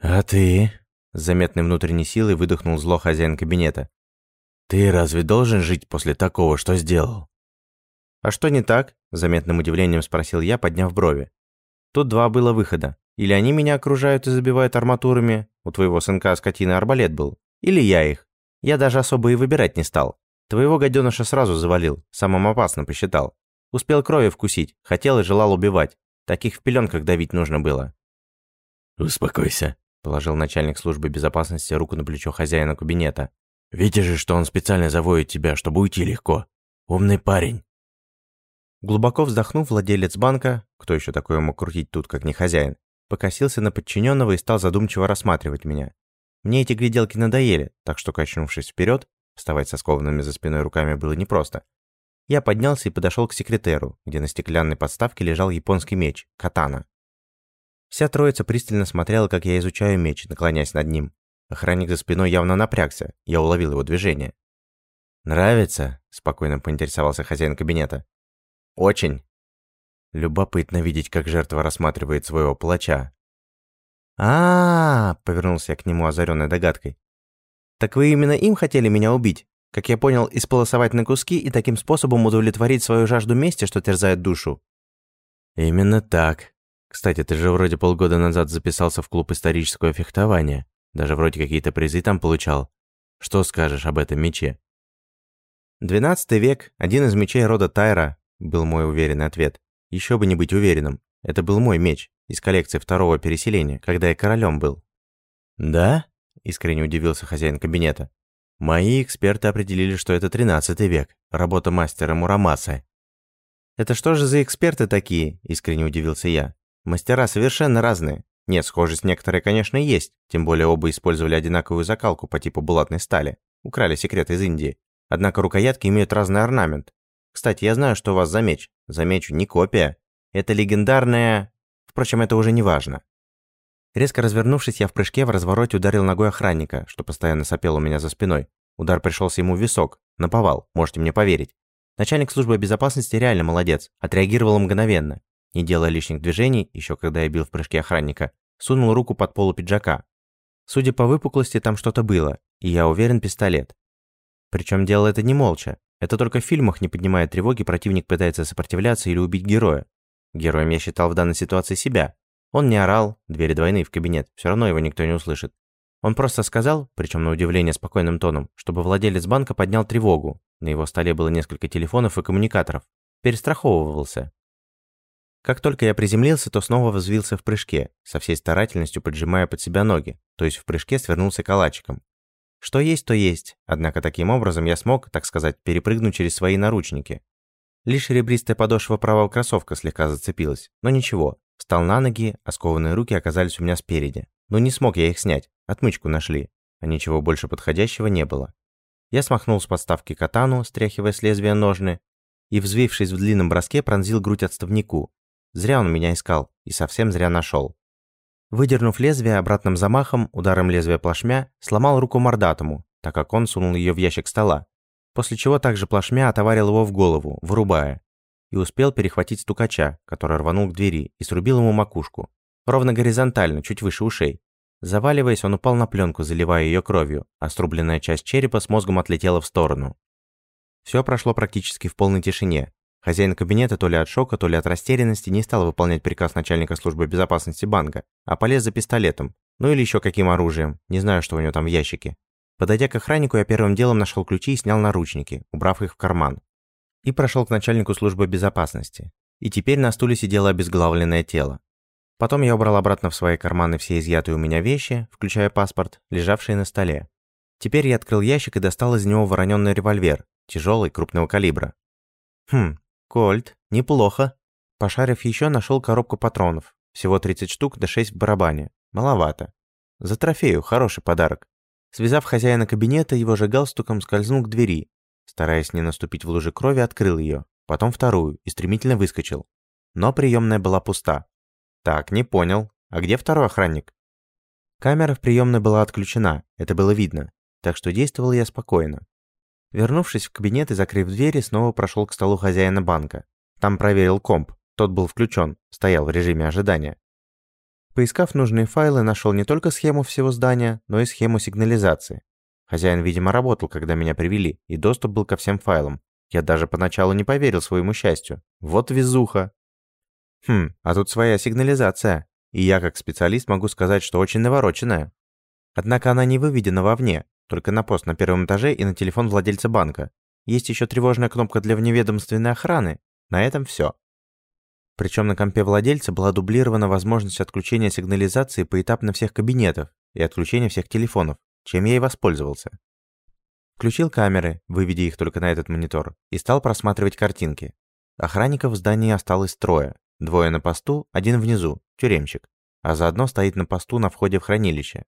А ты? Заметной внутренней силой выдохнул зло хозяин кабинета. Ты разве должен жить после такого, что сделал? А что не так? Заметным удивлением спросил я, подняв брови. Тут два было выхода. Или они меня окружают и забивают арматурами, у твоего сынка скотина арбалет был, или я их. Я даже особо и выбирать не стал. Твоего гаденыша сразу завалил, самым опасным посчитал. Успел крови вкусить, хотел и желал убивать. Таких в пеленках давить нужно было. «Успокойся», – положил начальник службы безопасности руку на плечо хозяина кабинета. «Видишь же, что он специально заводит тебя, чтобы уйти легко. Умный парень». Глубоко вздохнув, владелец банка, кто еще такое мог крутить тут, как не хозяин, покосился на подчиненного и стал задумчиво рассматривать меня. Мне эти гляделки надоели, так что, качнувшись вперед, вставать со скованными за спиной руками было непросто. Я поднялся и подошел к секретеру, где на стеклянной подставке лежал японский меч, катана. Вся троица пристально смотрела, как я изучаю меч, наклоняясь над ним. Охранник за спиной явно напрягся, я уловил его движение. «Нравится?» – спокойно поинтересовался хозяин кабинета. «Очень», Любопытно видеть, как жертва рассматривает своего палача. а, -а, -а повернулся я к нему озаренной догадкой. «Так вы именно им хотели меня убить? Как я понял, исполосовать на куски и таким способом удовлетворить свою жажду мести, что терзает душу?» «Именно так. Кстати, ты же вроде полгода назад записался в клуб исторического фехтования. Даже вроде какие-то призы там получал. Что скажешь об этом мече?» «Двенадцатый век, один из мечей рода Тайра», был мой уверенный ответ. Еще бы не быть уверенным. Это был мой меч из коллекции второго переселения, когда я королем был. «Да?» – искренне удивился хозяин кабинета. «Мои эксперты определили, что это 13 век, работа мастера Мурамаса». «Это что же за эксперты такие?» – искренне удивился я. «Мастера совершенно разные. Нет, схожесть некоторые, конечно, есть, тем более оба использовали одинаковую закалку по типу булатной стали. Украли секрет из Индии. Однако рукоятки имеют разный орнамент, кстати, я знаю, что у вас за меч. Замечу, не копия. Это легендарная... Впрочем, это уже не важно. Резко развернувшись, я в прыжке в развороте ударил ногой охранника, что постоянно сопел у меня за спиной. Удар пришелся ему в висок. Наповал, можете мне поверить. Начальник службы безопасности реально молодец. Отреагировал мгновенно. Не делая лишних движений, еще когда я бил в прыжке охранника, сунул руку под полу пиджака. Судя по выпуклости, там что-то было, и я уверен, пистолет. Причем делал это не молча. Это только в фильмах, не поднимая тревоги, противник пытается сопротивляться или убить героя. Героем я считал в данной ситуации себя. Он не орал, двери двойные в кабинет, все равно его никто не услышит. Он просто сказал, причем на удивление спокойным тоном, чтобы владелец банка поднял тревогу. На его столе было несколько телефонов и коммуникаторов. Перестраховывался. Как только я приземлился, то снова взвился в прыжке, со всей старательностью поджимая под себя ноги, то есть в прыжке свернулся калачиком. Что есть, то есть, однако таким образом я смог, так сказать, перепрыгнуть через свои наручники. Лишь ребристая подошва правого кроссовка слегка зацепилась, но ничего. Встал на ноги, а скованные руки оказались у меня спереди. Но не смог я их снять, отмычку нашли, а ничего больше подходящего не было. Я смахнул с подставки катану, стряхивая с лезвия ножны, и, взвившись в длинном броске, пронзил грудь отставнику. Зря он меня искал, и совсем зря нашел. Выдернув лезвие обратным замахом, ударом лезвия плашмя, сломал руку мордатому, так как он сунул ее в ящик стола, после чего также плашмя отоварил его в голову, вырубая, и успел перехватить стукача, который рванул к двери и срубил ему макушку, ровно горизонтально, чуть выше ушей. Заваливаясь, он упал на пленку, заливая ее кровью, а срубленная часть черепа с мозгом отлетела в сторону. Все прошло практически в полной тишине. Хозяин кабинета то ли от шока, то ли от растерянности не стал выполнять приказ начальника службы безопасности банка, а полез за пистолетом, ну или еще каким оружием, не знаю, что у него там в ящике. Подойдя к охраннику, я первым делом нашел ключи и снял наручники, убрав их в карман. И прошел к начальнику службы безопасности. И теперь на стуле сидело обезглавленное тело. Потом я убрал обратно в свои карманы все изъятые у меня вещи, включая паспорт, лежавшие на столе. Теперь я открыл ящик и достал из него вороненный револьвер, тяжелый, крупного калибра. Хм, кольт, неплохо. Пошарив еще, нашел коробку патронов. Всего 30 штук, да 6 в барабане. Маловато. За трофею, хороший подарок. Связав хозяина кабинета, его же галстуком скользнул к двери. Стараясь не наступить в лужи крови, открыл ее, потом вторую и стремительно выскочил. Но приемная была пуста. Так, не понял. А где второй охранник? Камера в приемной была отключена, это было видно, так что действовал я спокойно. Вернувшись в кабинет и закрыв двери, снова прошел к столу хозяина банка. Там проверил комп, тот был включен, стоял в режиме ожидания. Поискав нужные файлы, нашел не только схему всего здания, но и схему сигнализации. Хозяин, видимо, работал, когда меня привели, и доступ был ко всем файлам. Я даже поначалу не поверил своему счастью. Вот везуха. Хм, а тут своя сигнализация. И я как специалист могу сказать, что очень навороченная. Однако она не выведена вовне, только на пост на первом этаже и на телефон владельца банка. Есть еще тревожная кнопка для вневедомственной охраны. На этом все. Причем на компе владельца была дублирована возможность отключения сигнализации поэтапно всех кабинетов и отключения всех телефонов, чем я и воспользовался. Включил камеры, выведя их только на этот монитор, и стал просматривать картинки. Охранников в здании осталось трое, Двое на посту, один внизу, тюремщик, а заодно стоит на посту на входе в хранилище.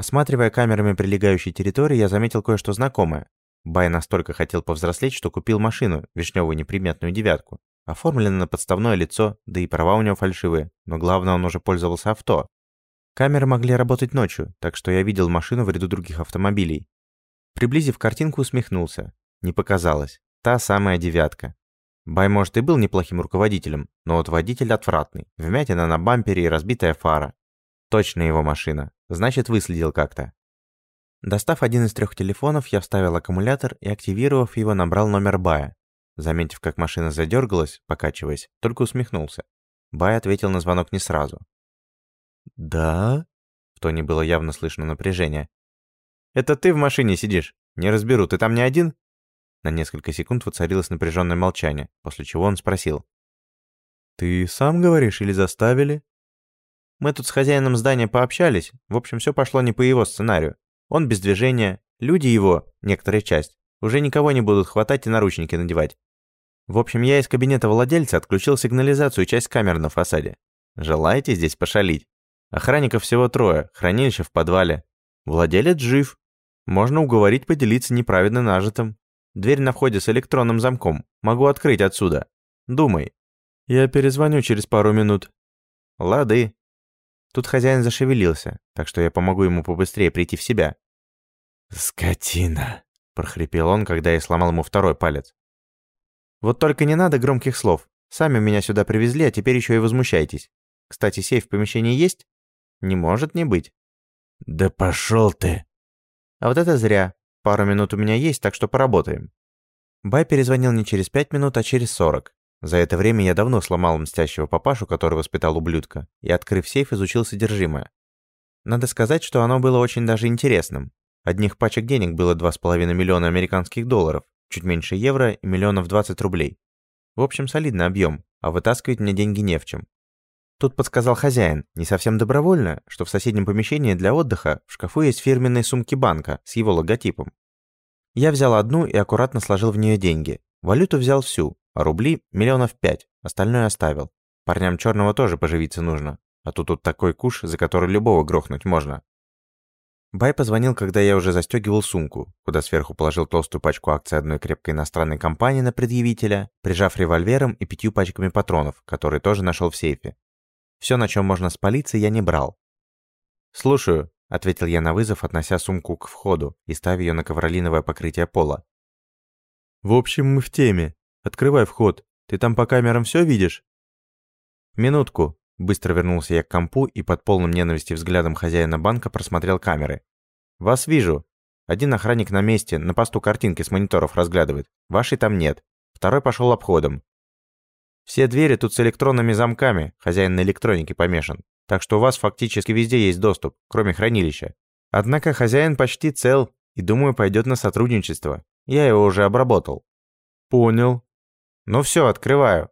Осматривая камерами прилегающей территории, я заметил кое-что знакомое. Бай настолько хотел повзрослеть, что купил машину, вишневую неприметную девятку. Оформлена на подставное лицо, да и права у него фальшивые, но главное, он уже пользовался авто. Камеры могли работать ночью, так что я видел машину в ряду других автомобилей. Приблизив картинку, усмехнулся. Не показалось. Та самая девятка. Бай, может, и был неплохим руководителем, но вот водитель отвратный. Вмятина на бампере и разбитая фара. Точно его машина. Значит, выследил как-то. Достав один из трех телефонов, я вставил аккумулятор и, активировав его, набрал номер Бая. Заметив, как машина задергалась, покачиваясь, только усмехнулся. Бай ответил на звонок не сразу. «Да?» В тоне было явно слышно напряжение. «Это ты в машине сидишь? Не разберу, ты там не один?» На несколько секунд воцарилось напряженное молчание, после чего он спросил. «Ты сам говоришь или заставили?» «Мы тут с хозяином здания пообщались. В общем, все пошло не по его сценарию. Он без движения. Люди его, некоторая часть, уже никого не будут хватать и наручники надевать. В общем, я из кабинета владельца отключил сигнализацию и часть камер на фасаде. Желаете здесь пошалить? Охранников всего трое, хранилище в подвале. Владелец жив. Можно уговорить поделиться неправедно нажитым. Дверь на входе с электронным замком. Могу открыть отсюда. Думай. Я перезвоню через пару минут. Лады. Тут хозяин зашевелился, так что я помогу ему побыстрее прийти в себя. «Скотина!» – прохрипел он, когда я сломал ему второй палец. «Вот только не надо громких слов. Сами меня сюда привезли, а теперь еще и возмущаетесь. Кстати, сейф в помещении есть? Не может не быть». «Да пошел ты!» «А вот это зря. Пару минут у меня есть, так что поработаем». Бай перезвонил не через пять минут, а через сорок. За это время я давно сломал мстящего папашу, который воспитал ублюдка, и, открыв сейф, изучил содержимое. Надо сказать, что оно было очень даже интересным. Одних пачек денег было 2,5 миллиона американских долларов, чуть меньше евро и миллионов 20 рублей. В общем, солидный объем, а вытаскивать мне деньги не в чем. Тут подсказал хозяин, не совсем добровольно, что в соседнем помещении для отдыха в шкафу есть фирменные сумки банка с его логотипом. Я взял одну и аккуратно сложил в нее деньги. Валюту взял всю, рубли миллионов пять, остальное оставил. Парням черного тоже поживиться нужно, а тут тут такой куш, за который любого грохнуть можно. Бай позвонил, когда я уже застегивал сумку, куда сверху положил толстую пачку акций одной крепкой иностранной компании на предъявителя, прижав револьвером и пятью пачками патронов, которые тоже нашел в сейфе. Все, на чем можно спалиться, я не брал. «Слушаю», — ответил я на вызов, относя сумку к входу и ставя ее на ковролиновое покрытие пола. «В общем, мы в теме. Открывай вход. Ты там по камерам все видишь?» «Минутку», — Быстро вернулся я к компу и под полным ненависти взглядом хозяина банка просмотрел камеры. «Вас вижу. Один охранник на месте, на посту картинки с мониторов разглядывает. Вашей там нет. Второй пошел обходом. Все двери тут с электронными замками, хозяин на электронике помешан. Так что у вас фактически везде есть доступ, кроме хранилища. Однако хозяин почти цел и, думаю, пойдет на сотрудничество. Я его уже обработал». «Понял». «Ну все, открываю».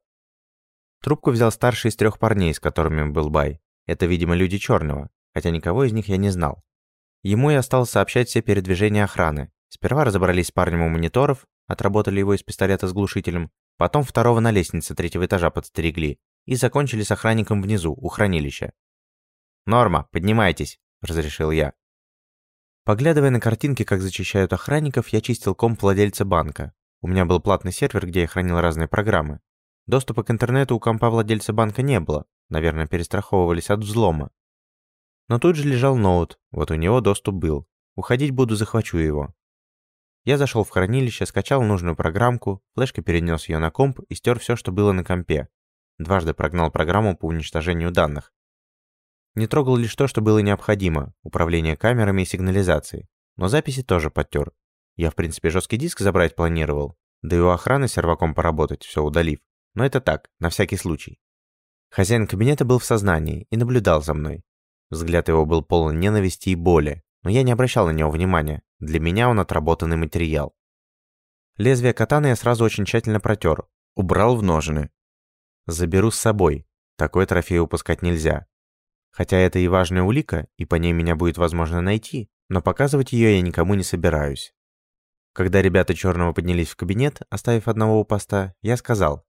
Трубку взял старший из трех парней, с которыми был бай. Это, видимо, люди черного, хотя никого из них я не знал. Ему я стал сообщать все передвижения охраны. Сперва разобрались с парнем у мониторов, отработали его из пистолета с глушителем, потом второго на лестнице третьего этажа подстерегли и закончили с охранником внизу, у хранилища. «Норма, поднимайтесь», – разрешил я. Поглядывая на картинки, как зачищают охранников, я чистил комп владельца банка. У меня был платный сервер, где я хранил разные программы. Доступа к интернету у компа владельца банка не было, наверное, перестраховывались от взлома. Но тут же лежал ноут, вот у него доступ был. Уходить буду, захвачу его. Я зашел в хранилище, скачал нужную программку, флешкой перенес ее на комп и стер все, что было на компе. Дважды прогнал программу по уничтожению данных. Не трогал лишь то, что было необходимо, управление камерами и сигнализацией. Но записи тоже подтер. Я, в принципе, жесткий диск забрать планировал, да и у охраны серваком поработать, все удалив. Но это так, на всякий случай. Хозяин кабинета был в сознании и наблюдал за мной. Взгляд его был полон ненависти и боли, но я не обращал на него внимания. Для меня он отработанный материал. Лезвие катаны я сразу очень тщательно протер, убрал в ножны. Заберу с собой. Такой трофей упускать нельзя. Хотя это и важная улика, и по ней меня будет возможно найти, но показывать ее я никому не собираюсь. Когда ребята черного поднялись в кабинет, оставив одного у поста, я сказал,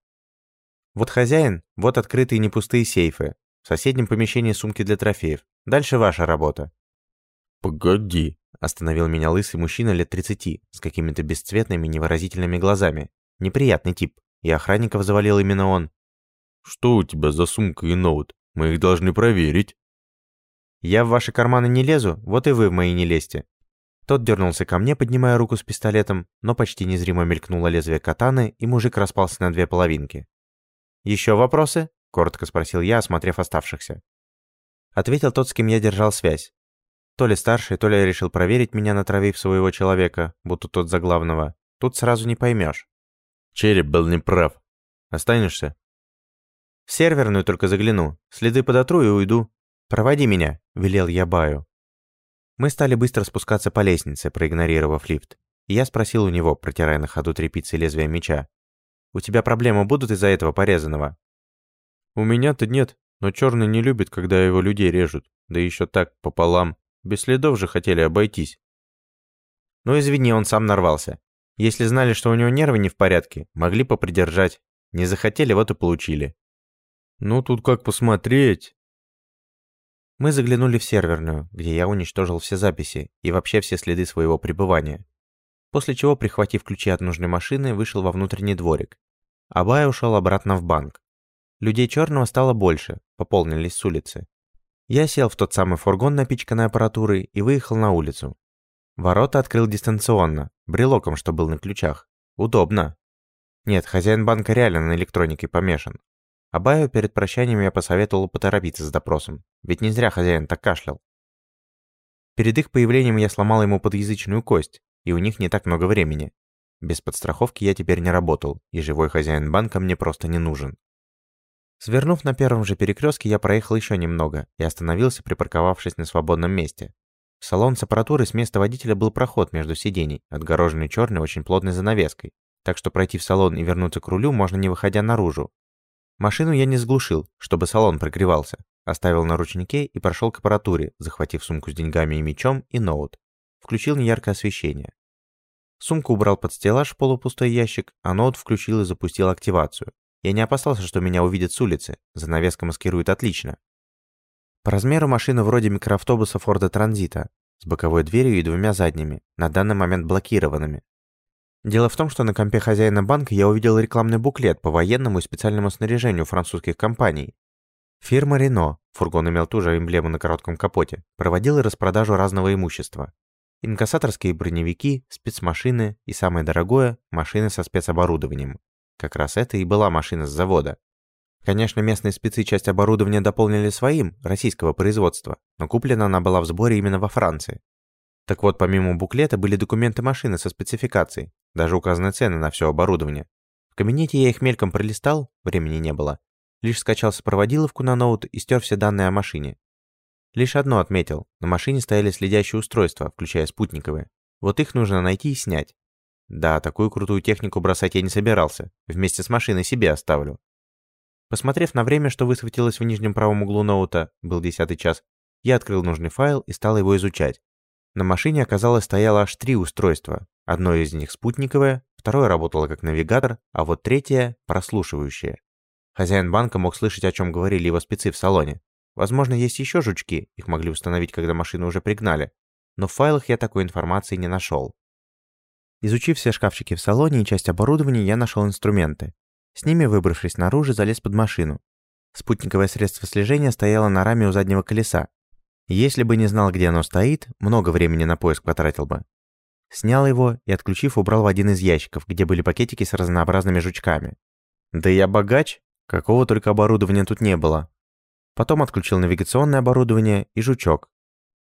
вот хозяин, вот открытые непустые сейфы. В соседнем помещении сумки для трофеев. Дальше ваша работа. Погоди, остановил меня лысый мужчина лет 30 с какими-то бесцветными невыразительными глазами. Неприятный тип. И охранников завалил именно он. Что у тебя за сумка и ноут? Мы их должны проверить. Я в ваши карманы не лезу, вот и вы в мои не лезьте. Тот дернулся ко мне, поднимая руку с пистолетом, но почти незримо мелькнуло лезвие катаны, и мужик распался на две половинки. «Еще вопросы?» – коротко спросил я, осмотрев оставшихся. Ответил тот, с кем я держал связь. То ли старший, то ли решил проверить меня, натравив своего человека, будто тот за главного. Тут сразу не поймешь. Череп был неправ. Останешься? В серверную только загляну. Следы подотру и уйду. Проводи меня, велел я Баю. Мы стали быстро спускаться по лестнице, проигнорировав лифт. И я спросил у него, протирая на ходу тряпицей лезвия меча. У тебя проблемы будут из-за этого порезанного?» «У меня-то нет, но черный не любит, когда его людей режут, да еще так, пополам. Без следов же хотели обойтись». «Ну извини, он сам нарвался. Если знали, что у него нервы не в порядке, могли попридержать. Не захотели, вот и получили». «Ну тут как посмотреть». Мы заглянули в серверную, где я уничтожил все записи и вообще все следы своего пребывания после чего, прихватив ключи от нужной машины, вышел во внутренний дворик. Абай ушел обратно в банк. Людей черного стало больше, пополнились с улицы. Я сел в тот самый фургон, напичканный аппаратурой, и выехал на улицу. Ворота открыл дистанционно, брелоком, что был на ключах. Удобно. Нет, хозяин банка реально на электронике помешан. Абаю перед прощанием я посоветовал поторопиться с допросом, ведь не зря хозяин так кашлял. Перед их появлением я сломал ему подъязычную кость, и у них не так много времени. Без подстраховки я теперь не работал, и живой хозяин банка мне просто не нужен. Свернув на первом же перекрестке, я проехал еще немного и остановился, припарковавшись на свободном месте. В салон с аппаратурой с места водителя был проход между сидений, отгороженный черной очень плотной занавеской, так что пройти в салон и вернуться к рулю можно не выходя наружу. Машину я не сглушил, чтобы салон прогревался, оставил на ручнике и прошел к аппаратуре, захватив сумку с деньгами и мечом и ноут. Включил неяркое освещение. Сумку убрал под стеллаж в полупустой ящик, а ноут включил и запустил активацию. Я не опасался, что меня увидят с улицы, занавеска маскирует отлично. По размеру машина вроде микроавтобуса Форда Транзита, с боковой дверью и двумя задними, на данный момент блокированными. Дело в том, что на компе хозяина банка я увидел рекламный буклет по военному и специальному снаряжению французских компаний. Фирма Рено, фургон имел ту же эмблему на коротком капоте, проводила распродажу разного имущества, Инкассаторские броневики, спецмашины и, самое дорогое, машины со спецоборудованием. Как раз это и была машина с завода. Конечно, местные спецы часть оборудования дополнили своим, российского производства, но куплена она была в сборе именно во Франции. Так вот, помимо буклета были документы машины со спецификацией, даже указаны цены на все оборудование. В кабинете я их мельком пролистал, времени не было. Лишь скачал сопроводиловку на ноут и стер все данные о машине. Лишь одно отметил, на машине стояли следящие устройства, включая спутниковые. Вот их нужно найти и снять. Да, такую крутую технику бросать я не собирался, вместе с машиной себе оставлю. Посмотрев на время, что высветилось в нижнем правом углу ноута, был десятый час, я открыл нужный файл и стал его изучать. На машине, оказалось, стояло аж три устройства. Одно из них спутниковое, второе работало как навигатор, а вот третье – прослушивающее. Хозяин банка мог слышать, о чем говорили его спецы в салоне. Возможно, есть еще жучки, их могли установить, когда машину уже пригнали. Но в файлах я такой информации не нашел. Изучив все шкафчики в салоне и часть оборудования, я нашел инструменты. С ними, выбравшись наружу, залез под машину. Спутниковое средство слежения стояло на раме у заднего колеса. Если бы не знал, где оно стоит, много времени на поиск потратил бы. Снял его и, отключив, убрал в один из ящиков, где были пакетики с разнообразными жучками. Да я богач, какого только оборудования тут не было. Потом отключил навигационное оборудование и жучок.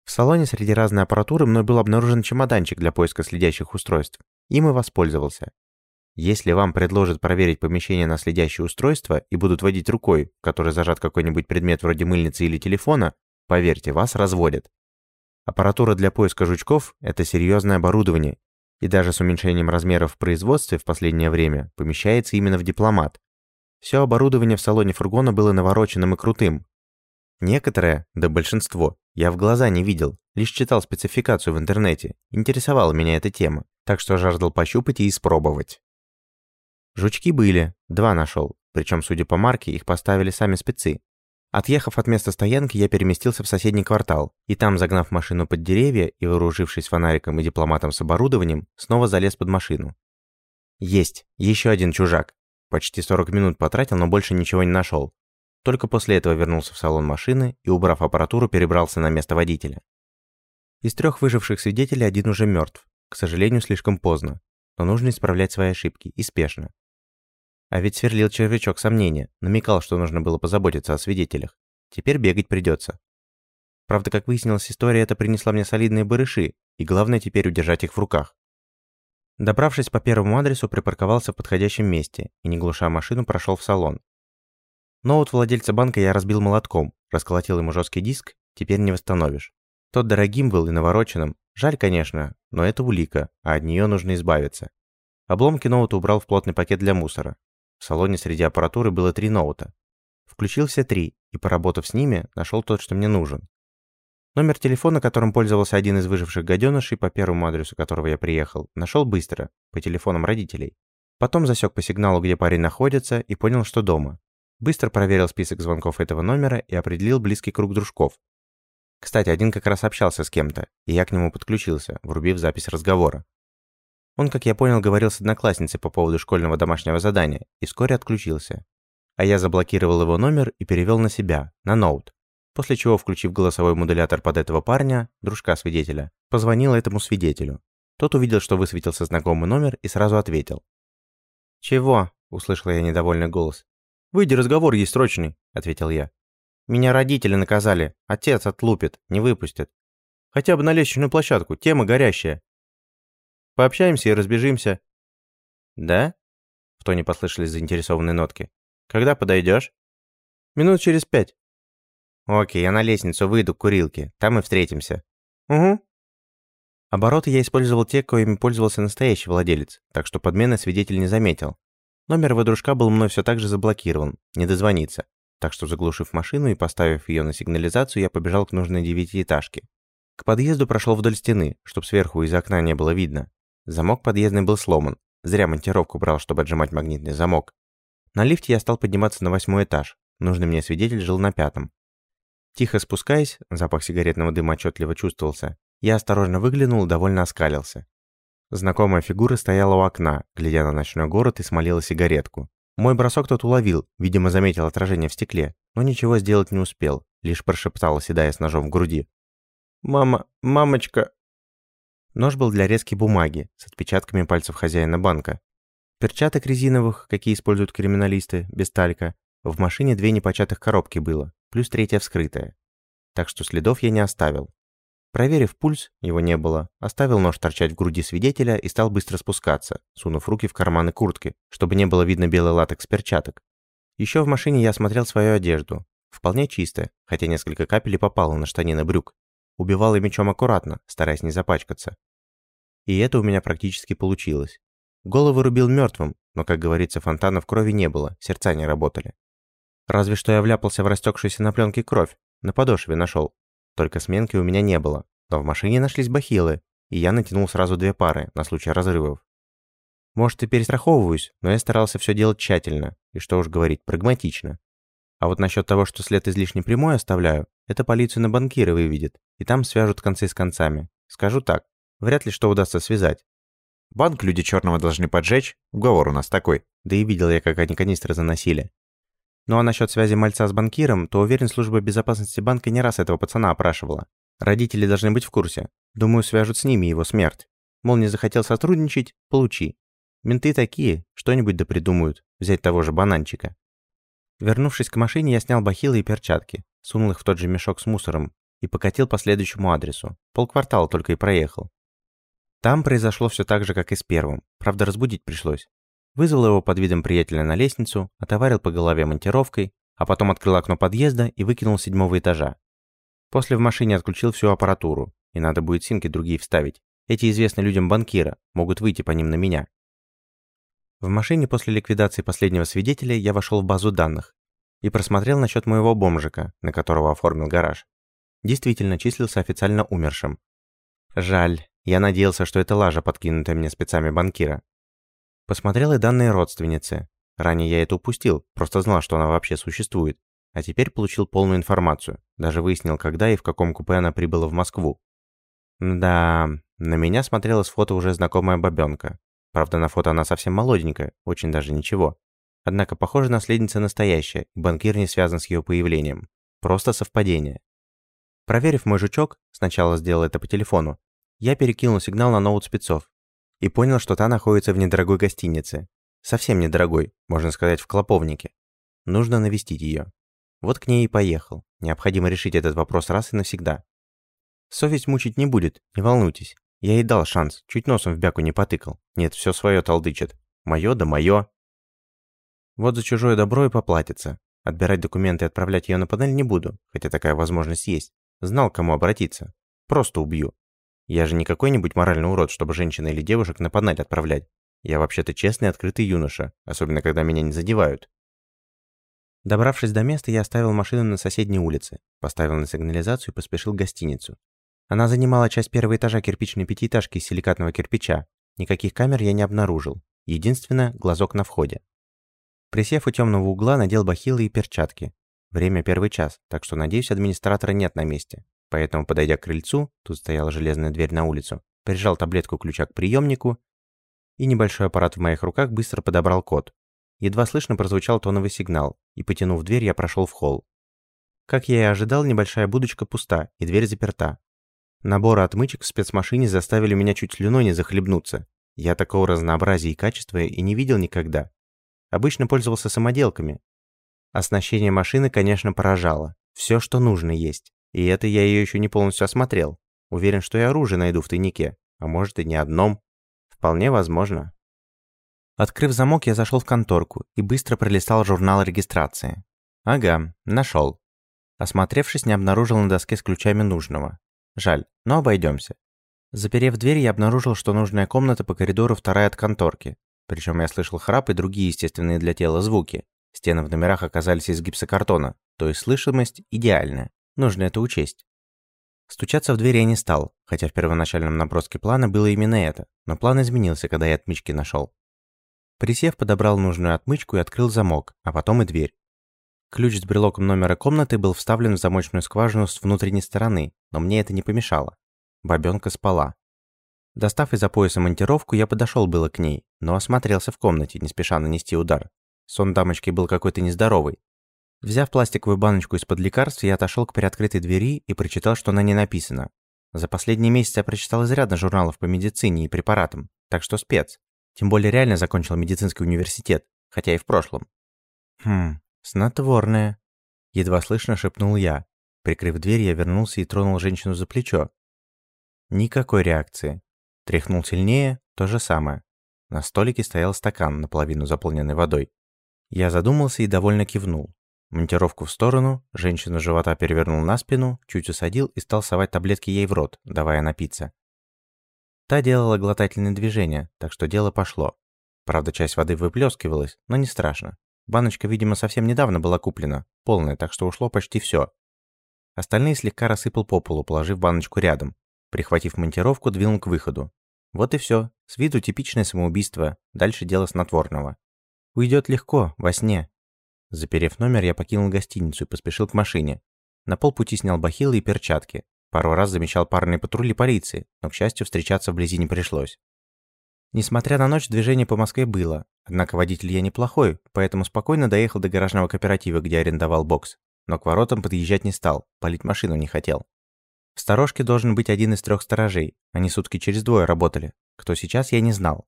В салоне среди разной аппаратуры мной был обнаружен чемоданчик для поиска следящих устройств. Им и воспользовался. Если вам предложат проверить помещение на следящее устройство и будут водить рукой, в которой зажат какой-нибудь предмет вроде мыльницы или телефона, поверьте, вас разводят. Аппаратура для поиска жучков – это серьезное оборудование, и даже с уменьшением размеров в производстве в последнее время помещается именно в дипломат. Все оборудование в салоне фургона было навороченным и крутым. Некоторое, да большинство, я в глаза не видел, лишь читал спецификацию в интернете, интересовала меня эта тема, так что жаждал пощупать и испробовать. Жучки были, два нашел, причем, судя по марке, их поставили сами спецы. Отъехав от места стоянки, я переместился в соседний квартал, и там, загнав машину под деревья и вооружившись фонариком и дипломатом с оборудованием, снова залез под машину. Есть, еще один чужак. Почти 40 минут потратил, но больше ничего не нашел. Только после этого вернулся в салон машины и, убрав аппаратуру, перебрался на место водителя. Из трех выживших свидетелей один уже мертв. К сожалению, слишком поздно. Но нужно исправлять свои ошибки, и спешно. А ведь сверлил червячок сомнения, намекал, что нужно было позаботиться о свидетелях. Теперь бегать придется. Правда, как выяснилось, история эта принесла мне солидные барыши, и главное теперь удержать их в руках. Добравшись по первому адресу, припарковался в подходящем месте и, не глуша машину, прошел в салон. Ноут владельца банка я разбил молотком, расколотил ему жесткий диск, теперь не восстановишь. Тот дорогим был и навороченным. Жаль, конечно, но это улика, а от нее нужно избавиться. Обломки ноута убрал в плотный пакет для мусора. В салоне среди аппаратуры было три ноута. Включил все три и, поработав с ними, нашел тот, что мне нужен. Номер телефона, которым пользовался один из выживших гаденышей, по первому адресу которого я приехал, нашел быстро, по телефонам родителей. Потом засек по сигналу, где парень находится, и понял, что дома. Быстро проверил список звонков этого номера и определил близкий круг дружков. Кстати, один как раз общался с кем-то, и я к нему подключился, врубив запись разговора. Он, как я понял, говорил с одноклассницей по поводу школьного домашнего задания и вскоре отключился. А я заблокировал его номер и перевел на себя, на ноут. После чего, включив голосовой модулятор под этого парня, дружка свидетеля, позвонил этому свидетелю. Тот увидел, что высветился знакомый номер и сразу ответил. «Чего?» – услышал я недовольный голос. «Выйди, разговор есть срочный», – ответил я. «Меня родители наказали. Отец отлупит, не выпустит. Хотя бы на лестничную площадку, тема горящая. Пообщаемся и разбежимся». «Да?» — в тоне послышались заинтересованные нотки. «Когда подойдешь?» «Минут через пять». «Окей, я на лестницу выйду к курилке, там и встретимся». «Угу». Обороты я использовал те, коими пользовался настоящий владелец, так что подмены свидетель не заметил. Номер его дружка был мной все так же заблокирован, не дозвониться. Так что, заглушив машину и поставив ее на сигнализацию, я побежал к нужной девятиэтажке. К подъезду прошел вдоль стены, чтобы сверху из окна не было видно. Замок подъездный был сломан. Зря монтировку брал, чтобы отжимать магнитный замок. На лифте я стал подниматься на восьмой этаж. Нужный мне свидетель жил на пятом. Тихо спускаясь, запах сигаретного дыма отчетливо чувствовался, я осторожно выглянул и довольно оскалился. Знакомая фигура стояла у окна, глядя на ночной город и смолила сигаретку. Мой бросок тот уловил, видимо, заметил отражение в стекле, но ничего сделать не успел, лишь прошептал, оседая с ножом в груди. «Мама, мамочка, Нож был для резки бумаги, с отпечатками пальцев хозяина банка. Перчаток резиновых, какие используют криминалисты, без талька, В машине две непочатых коробки было, плюс третья вскрытая. Так что следов я не оставил. Проверив пульс, его не было, оставил нож торчать в груди свидетеля и стал быстро спускаться, сунув руки в карманы куртки, чтобы не было видно белый латекс перчаток. Еще в машине я осмотрел свою одежду. Вполне чистая, хотя несколько капель попало на штанины брюк. Убивал и мечом аккуратно, стараясь не запачкаться. И это у меня практически получилось. Голову рубил мертвым, но, как говорится, фонтанов крови не было, сердца не работали. Разве что я вляпался в растекшуюся на пленке кровь, на подошве нашел. Только сменки у меня не было, но в машине нашлись бахилы, и я натянул сразу две пары на случай разрывов. Может, и перестраховываюсь, но я старался все делать тщательно, и что уж говорить, прагматично. А вот насчет того, что след излишне прямой оставляю, это полицию на банкиры выведет, и там свяжут концы с концами. Скажу так, вряд ли что удастся связать. Банк люди черного должны поджечь, уговор у нас такой. Да и видел я, как они канистры заносили. Ну а насчет связи мальца с банкиром, то уверен, служба безопасности банка не раз этого пацана опрашивала. Родители должны быть в курсе. Думаю, свяжут с ними его смерть. Мол, не захотел сотрудничать – получи. Менты такие, что-нибудь да придумают. Взять того же бананчика. Вернувшись к машине, я снял бахилы и перчатки, сунул их в тот же мешок с мусором и покатил по следующему адресу. Полквартала только и проехал. Там произошло все так же, как и с первым. Правда, разбудить пришлось. Вызвал его под видом приятеля на лестницу, отоварил по голове монтировкой, а потом открыл окно подъезда и выкинул с седьмого этажа. После в машине отключил всю аппаратуру, и надо будет симки другие вставить. Эти известны людям банкира, могут выйти по ним на меня. В машине после ликвидации последнего свидетеля я вошел в базу данных и просмотрел насчет моего бомжика, на которого оформил гараж. Действительно числился официально умершим. Жаль, я надеялся, что это лажа, подкинутая мне спецами банкира. Посмотрел и данные родственницы. Ранее я это упустил, просто знал, что она вообще существует. А теперь получил полную информацию. Даже выяснил, когда и в каком купе она прибыла в Москву. Да, на меня смотрела с фото уже знакомая бабёнка. Правда, на фото она совсем молоденькая, очень даже ничего. Однако, похоже, наследница настоящая, и банкир не связан с ее появлением. Просто совпадение. Проверив мой жучок, сначала сделал это по телефону, я перекинул сигнал на ноут спецов и понял, что та находится в недорогой гостинице. Совсем недорогой, можно сказать, в Клоповнике. Нужно навестить ее. Вот к ней и поехал. Необходимо решить этот вопрос раз и навсегда. Совесть мучить не будет, не волнуйтесь. Я ей дал шанс, чуть носом в бяку не потыкал. Нет, все свое толдычит. Мое да мое. Вот за чужое добро и поплатится. Отбирать документы и отправлять ее на панель не буду, хотя такая возможность есть. Знал, к кому обратиться. Просто убью. Я же не какой-нибудь моральный урод, чтобы женщин или девушек на панель отправлять. Я вообще-то честный открытый юноша, особенно когда меня не задевают. Добравшись до места, я оставил машину на соседней улице, поставил на сигнализацию и поспешил в гостиницу. Она занимала часть первого этажа кирпичной пятиэтажки из силикатного кирпича. Никаких камер я не обнаружил. Единственное, глазок на входе. Присев у темного угла, надел бахилы и перчатки. Время первый час, так что, надеюсь, администратора нет на месте. Поэтому, подойдя к крыльцу, тут стояла железная дверь на улицу, прижал таблетку ключа к приемнику, и небольшой аппарат в моих руках быстро подобрал код. Едва слышно прозвучал тоновый сигнал, и, потянув дверь, я прошел в холл. Как я и ожидал, небольшая будочка пуста, и дверь заперта. Наборы отмычек в спецмашине заставили меня чуть слюной не захлебнуться. Я такого разнообразия и качества и не видел никогда. Обычно пользовался самоделками. Оснащение машины, конечно, поражало. Все, что нужно есть. И это я ее еще не полностью осмотрел. Уверен, что и оружие найду в тайнике. А может и не одном. Вполне возможно. Открыв замок, я зашел в конторку и быстро пролистал журнал регистрации. Ага, нашел. Осмотревшись, не обнаружил на доске с ключами нужного. Жаль, но обойдемся. Заперев дверь, я обнаружил, что нужная комната по коридору вторая от конторки. Причем я слышал храп и другие естественные для тела звуки. Стены в номерах оказались из гипсокартона, то есть слышимость идеальная. Нужно это учесть. Стучаться в дверь я не стал, хотя в первоначальном наброске плана было именно это, но план изменился, когда я отмычки нашел. Присев, подобрал нужную отмычку и открыл замок, а потом и дверь. Ключ с брелоком номера комнаты был вставлен в замочную скважину с внутренней стороны, но мне это не помешало. Бабёнка спала. Достав из-за пояса монтировку, я подошел было к ней, но осмотрелся в комнате, не спеша нанести удар. Сон дамочки был какой-то нездоровый, Взяв пластиковую баночку из-под лекарств, я отошел к приоткрытой двери и прочитал, что на ней написано. За последние месяцы я прочитал изрядно журналов по медицине и препаратам, так что спец. Тем более реально закончил медицинский университет, хотя и в прошлом. Хм, «Снотворное», – едва слышно шепнул я. Прикрыв дверь, я вернулся и тронул женщину за плечо. Никакой реакции. Тряхнул сильнее, то же самое. На столике стоял стакан, наполовину заполненный водой. Я задумался и довольно кивнул. Монтировку в сторону, женщину живота перевернул на спину, чуть усадил и стал совать таблетки ей в рот, давая напиться. Та делала глотательные движения, так что дело пошло. Правда, часть воды выплескивалась, но не страшно. Баночка, видимо, совсем недавно была куплена, полная, так что ушло почти все. Остальные слегка рассыпал по полу, положив баночку рядом. Прихватив монтировку, двинул к выходу. Вот и все. С виду типичное самоубийство, дальше дело снотворного. Уйдет легко, во сне. Заперев номер, я покинул гостиницу и поспешил к машине. На полпути снял бахилы и перчатки. Пару раз замечал парные патрули полиции, но, к счастью, встречаться вблизи не пришлось. Несмотря на ночь, движение по Москве было. Однако водитель я неплохой, поэтому спокойно доехал до гаражного кооператива, где арендовал бокс. Но к воротам подъезжать не стал, полить машину не хотел. В сторожке должен быть один из трех сторожей. Они сутки через двое работали. Кто сейчас, я не знал.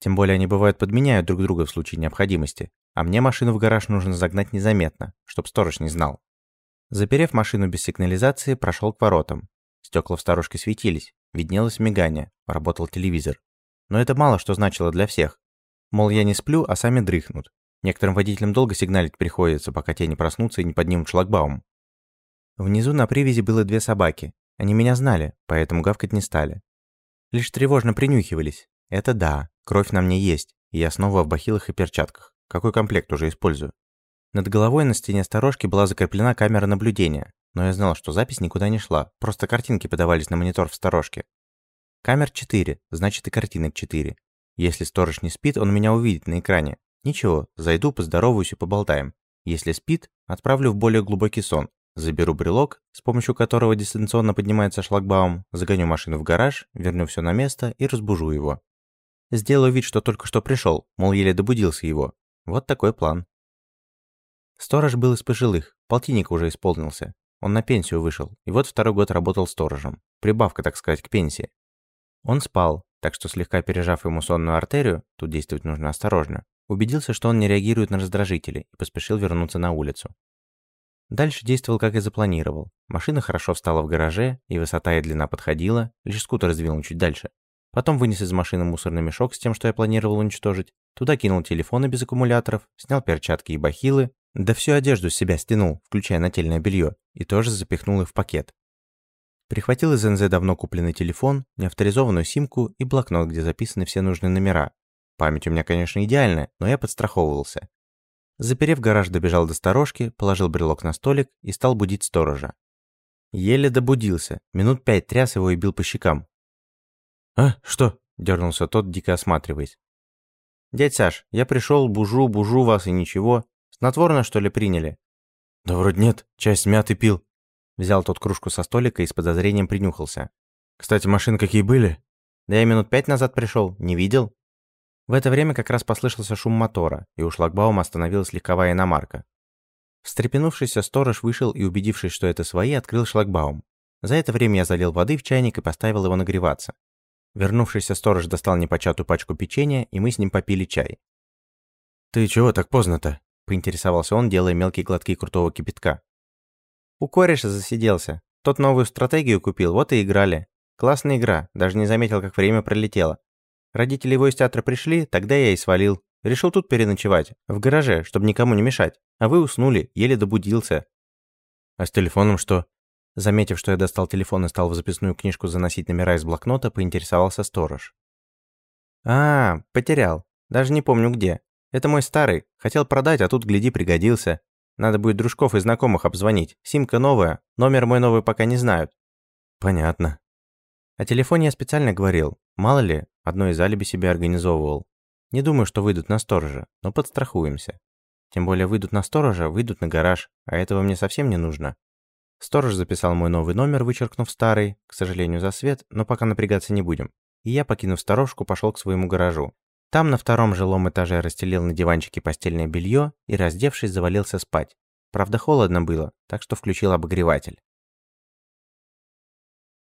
Тем более они бывают подменяют друг друга в случае необходимости. А мне машину в гараж нужно загнать незаметно, чтоб сторож не знал. Заперев машину без сигнализации, прошел к воротам. Стекла в сторожке светились, виднелось мигание, работал телевизор. Но это мало что значило для всех. Мол, я не сплю, а сами дрыхнут. Некоторым водителям долго сигналить приходится, пока те не проснутся и не поднимут шлагбаум. Внизу на привязи было две собаки. Они меня знали, поэтому гавкать не стали. Лишь тревожно принюхивались. Это да, кровь на мне есть, и я снова в бахилах и перчатках. Какой комплект уже использую? Над головой на стене сторожки была закреплена камера наблюдения, но я знал, что запись никуда не шла, просто картинки подавались на монитор в сторожке. Камер 4, значит и картинок 4. Если сторож не спит, он меня увидит на экране. Ничего, зайду, поздороваюсь и поболтаем. Если спит, отправлю в более глубокий сон. Заберу брелок, с помощью которого дистанционно поднимается шлагбаум, загоню машину в гараж, верну все на место и разбужу его. Сделаю вид, что только что пришел, мол, еле добудился его. Вот такой план. Сторож был из пожилых, полтинник уже исполнился. Он на пенсию вышел, и вот второй год работал сторожем. Прибавка, так сказать, к пенсии. Он спал, так что слегка пережав ему сонную артерию, тут действовать нужно осторожно, убедился, что он не реагирует на раздражители и поспешил вернуться на улицу. Дальше действовал, как и запланировал. Машина хорошо встала в гараже, и высота и длина подходила, лишь скутер сдвинул чуть дальше. Потом вынес из машины мусорный мешок с тем, что я планировал уничтожить. Туда кинул телефоны без аккумуляторов, снял перчатки и бахилы, да всю одежду с себя стянул, включая нательное белье, и тоже запихнул их в пакет. Прихватил из НЗ давно купленный телефон, неавторизованную симку и блокнот, где записаны все нужные номера. Память у меня, конечно, идеальная, но я подстраховывался. Заперев гараж, добежал до сторожки, положил брелок на столик и стал будить сторожа. Еле добудился, минут пять тряс его и бил по щекам. «А, что?» – дернулся тот, дико осматриваясь. «Дядь Саш, я пришел, бужу, бужу вас и ничего. Снотворное, что ли, приняли?» «Да вроде нет, часть мяты пил», Взял тот кружку со столика и с подозрением принюхался. «Кстати, машины какие были?» «Да я минут пять назад пришел, не видел?» В это время как раз послышался шум мотора, и у шлагбаума остановилась легковая иномарка. Встрепенувшийся сторож вышел и, убедившись, что это свои, открыл шлагбаум. За это время я залил воды в чайник и поставил его нагреваться. Вернувшийся сторож достал непочатую пачку печенья, и мы с ним попили чай. «Ты чего так поздно-то?» – поинтересовался он, делая мелкие глотки крутого кипятка. У кореша засиделся. Тот новую стратегию купил, вот и играли. Классная игра, даже не заметил, как время пролетело. Родители его из театра пришли, тогда я и свалил. Решил тут переночевать, в гараже, чтобы никому не мешать. А вы уснули, еле добудился. А с телефоном что? Заметив, что я достал телефон и стал в записную книжку заносить номера из блокнота, поинтересовался сторож. «А, потерял. Даже не помню где. Это мой старый. Хотел продать, а тут, гляди, пригодился. Надо будет дружков и знакомых обзвонить. Симка новая, номер мой новый пока не знают». «Понятно». О телефоне я специально говорил. Мало ли, одно из алиби себе организовывал. Не думаю, что выйдут на сторожа, но подстрахуемся. Тем более выйдут на сторожа, выйдут на гараж, а этого мне совсем не нужно. Сторож записал мой новый номер, вычеркнув старый, к сожалению, за свет, но пока напрягаться не будем. И я, покинув сторожку, пошел к своему гаражу. Там на втором жилом этаже расстелил на диванчике постельное белье и, раздевшись, завалился спать. Правда, холодно было, так что включил обогреватель.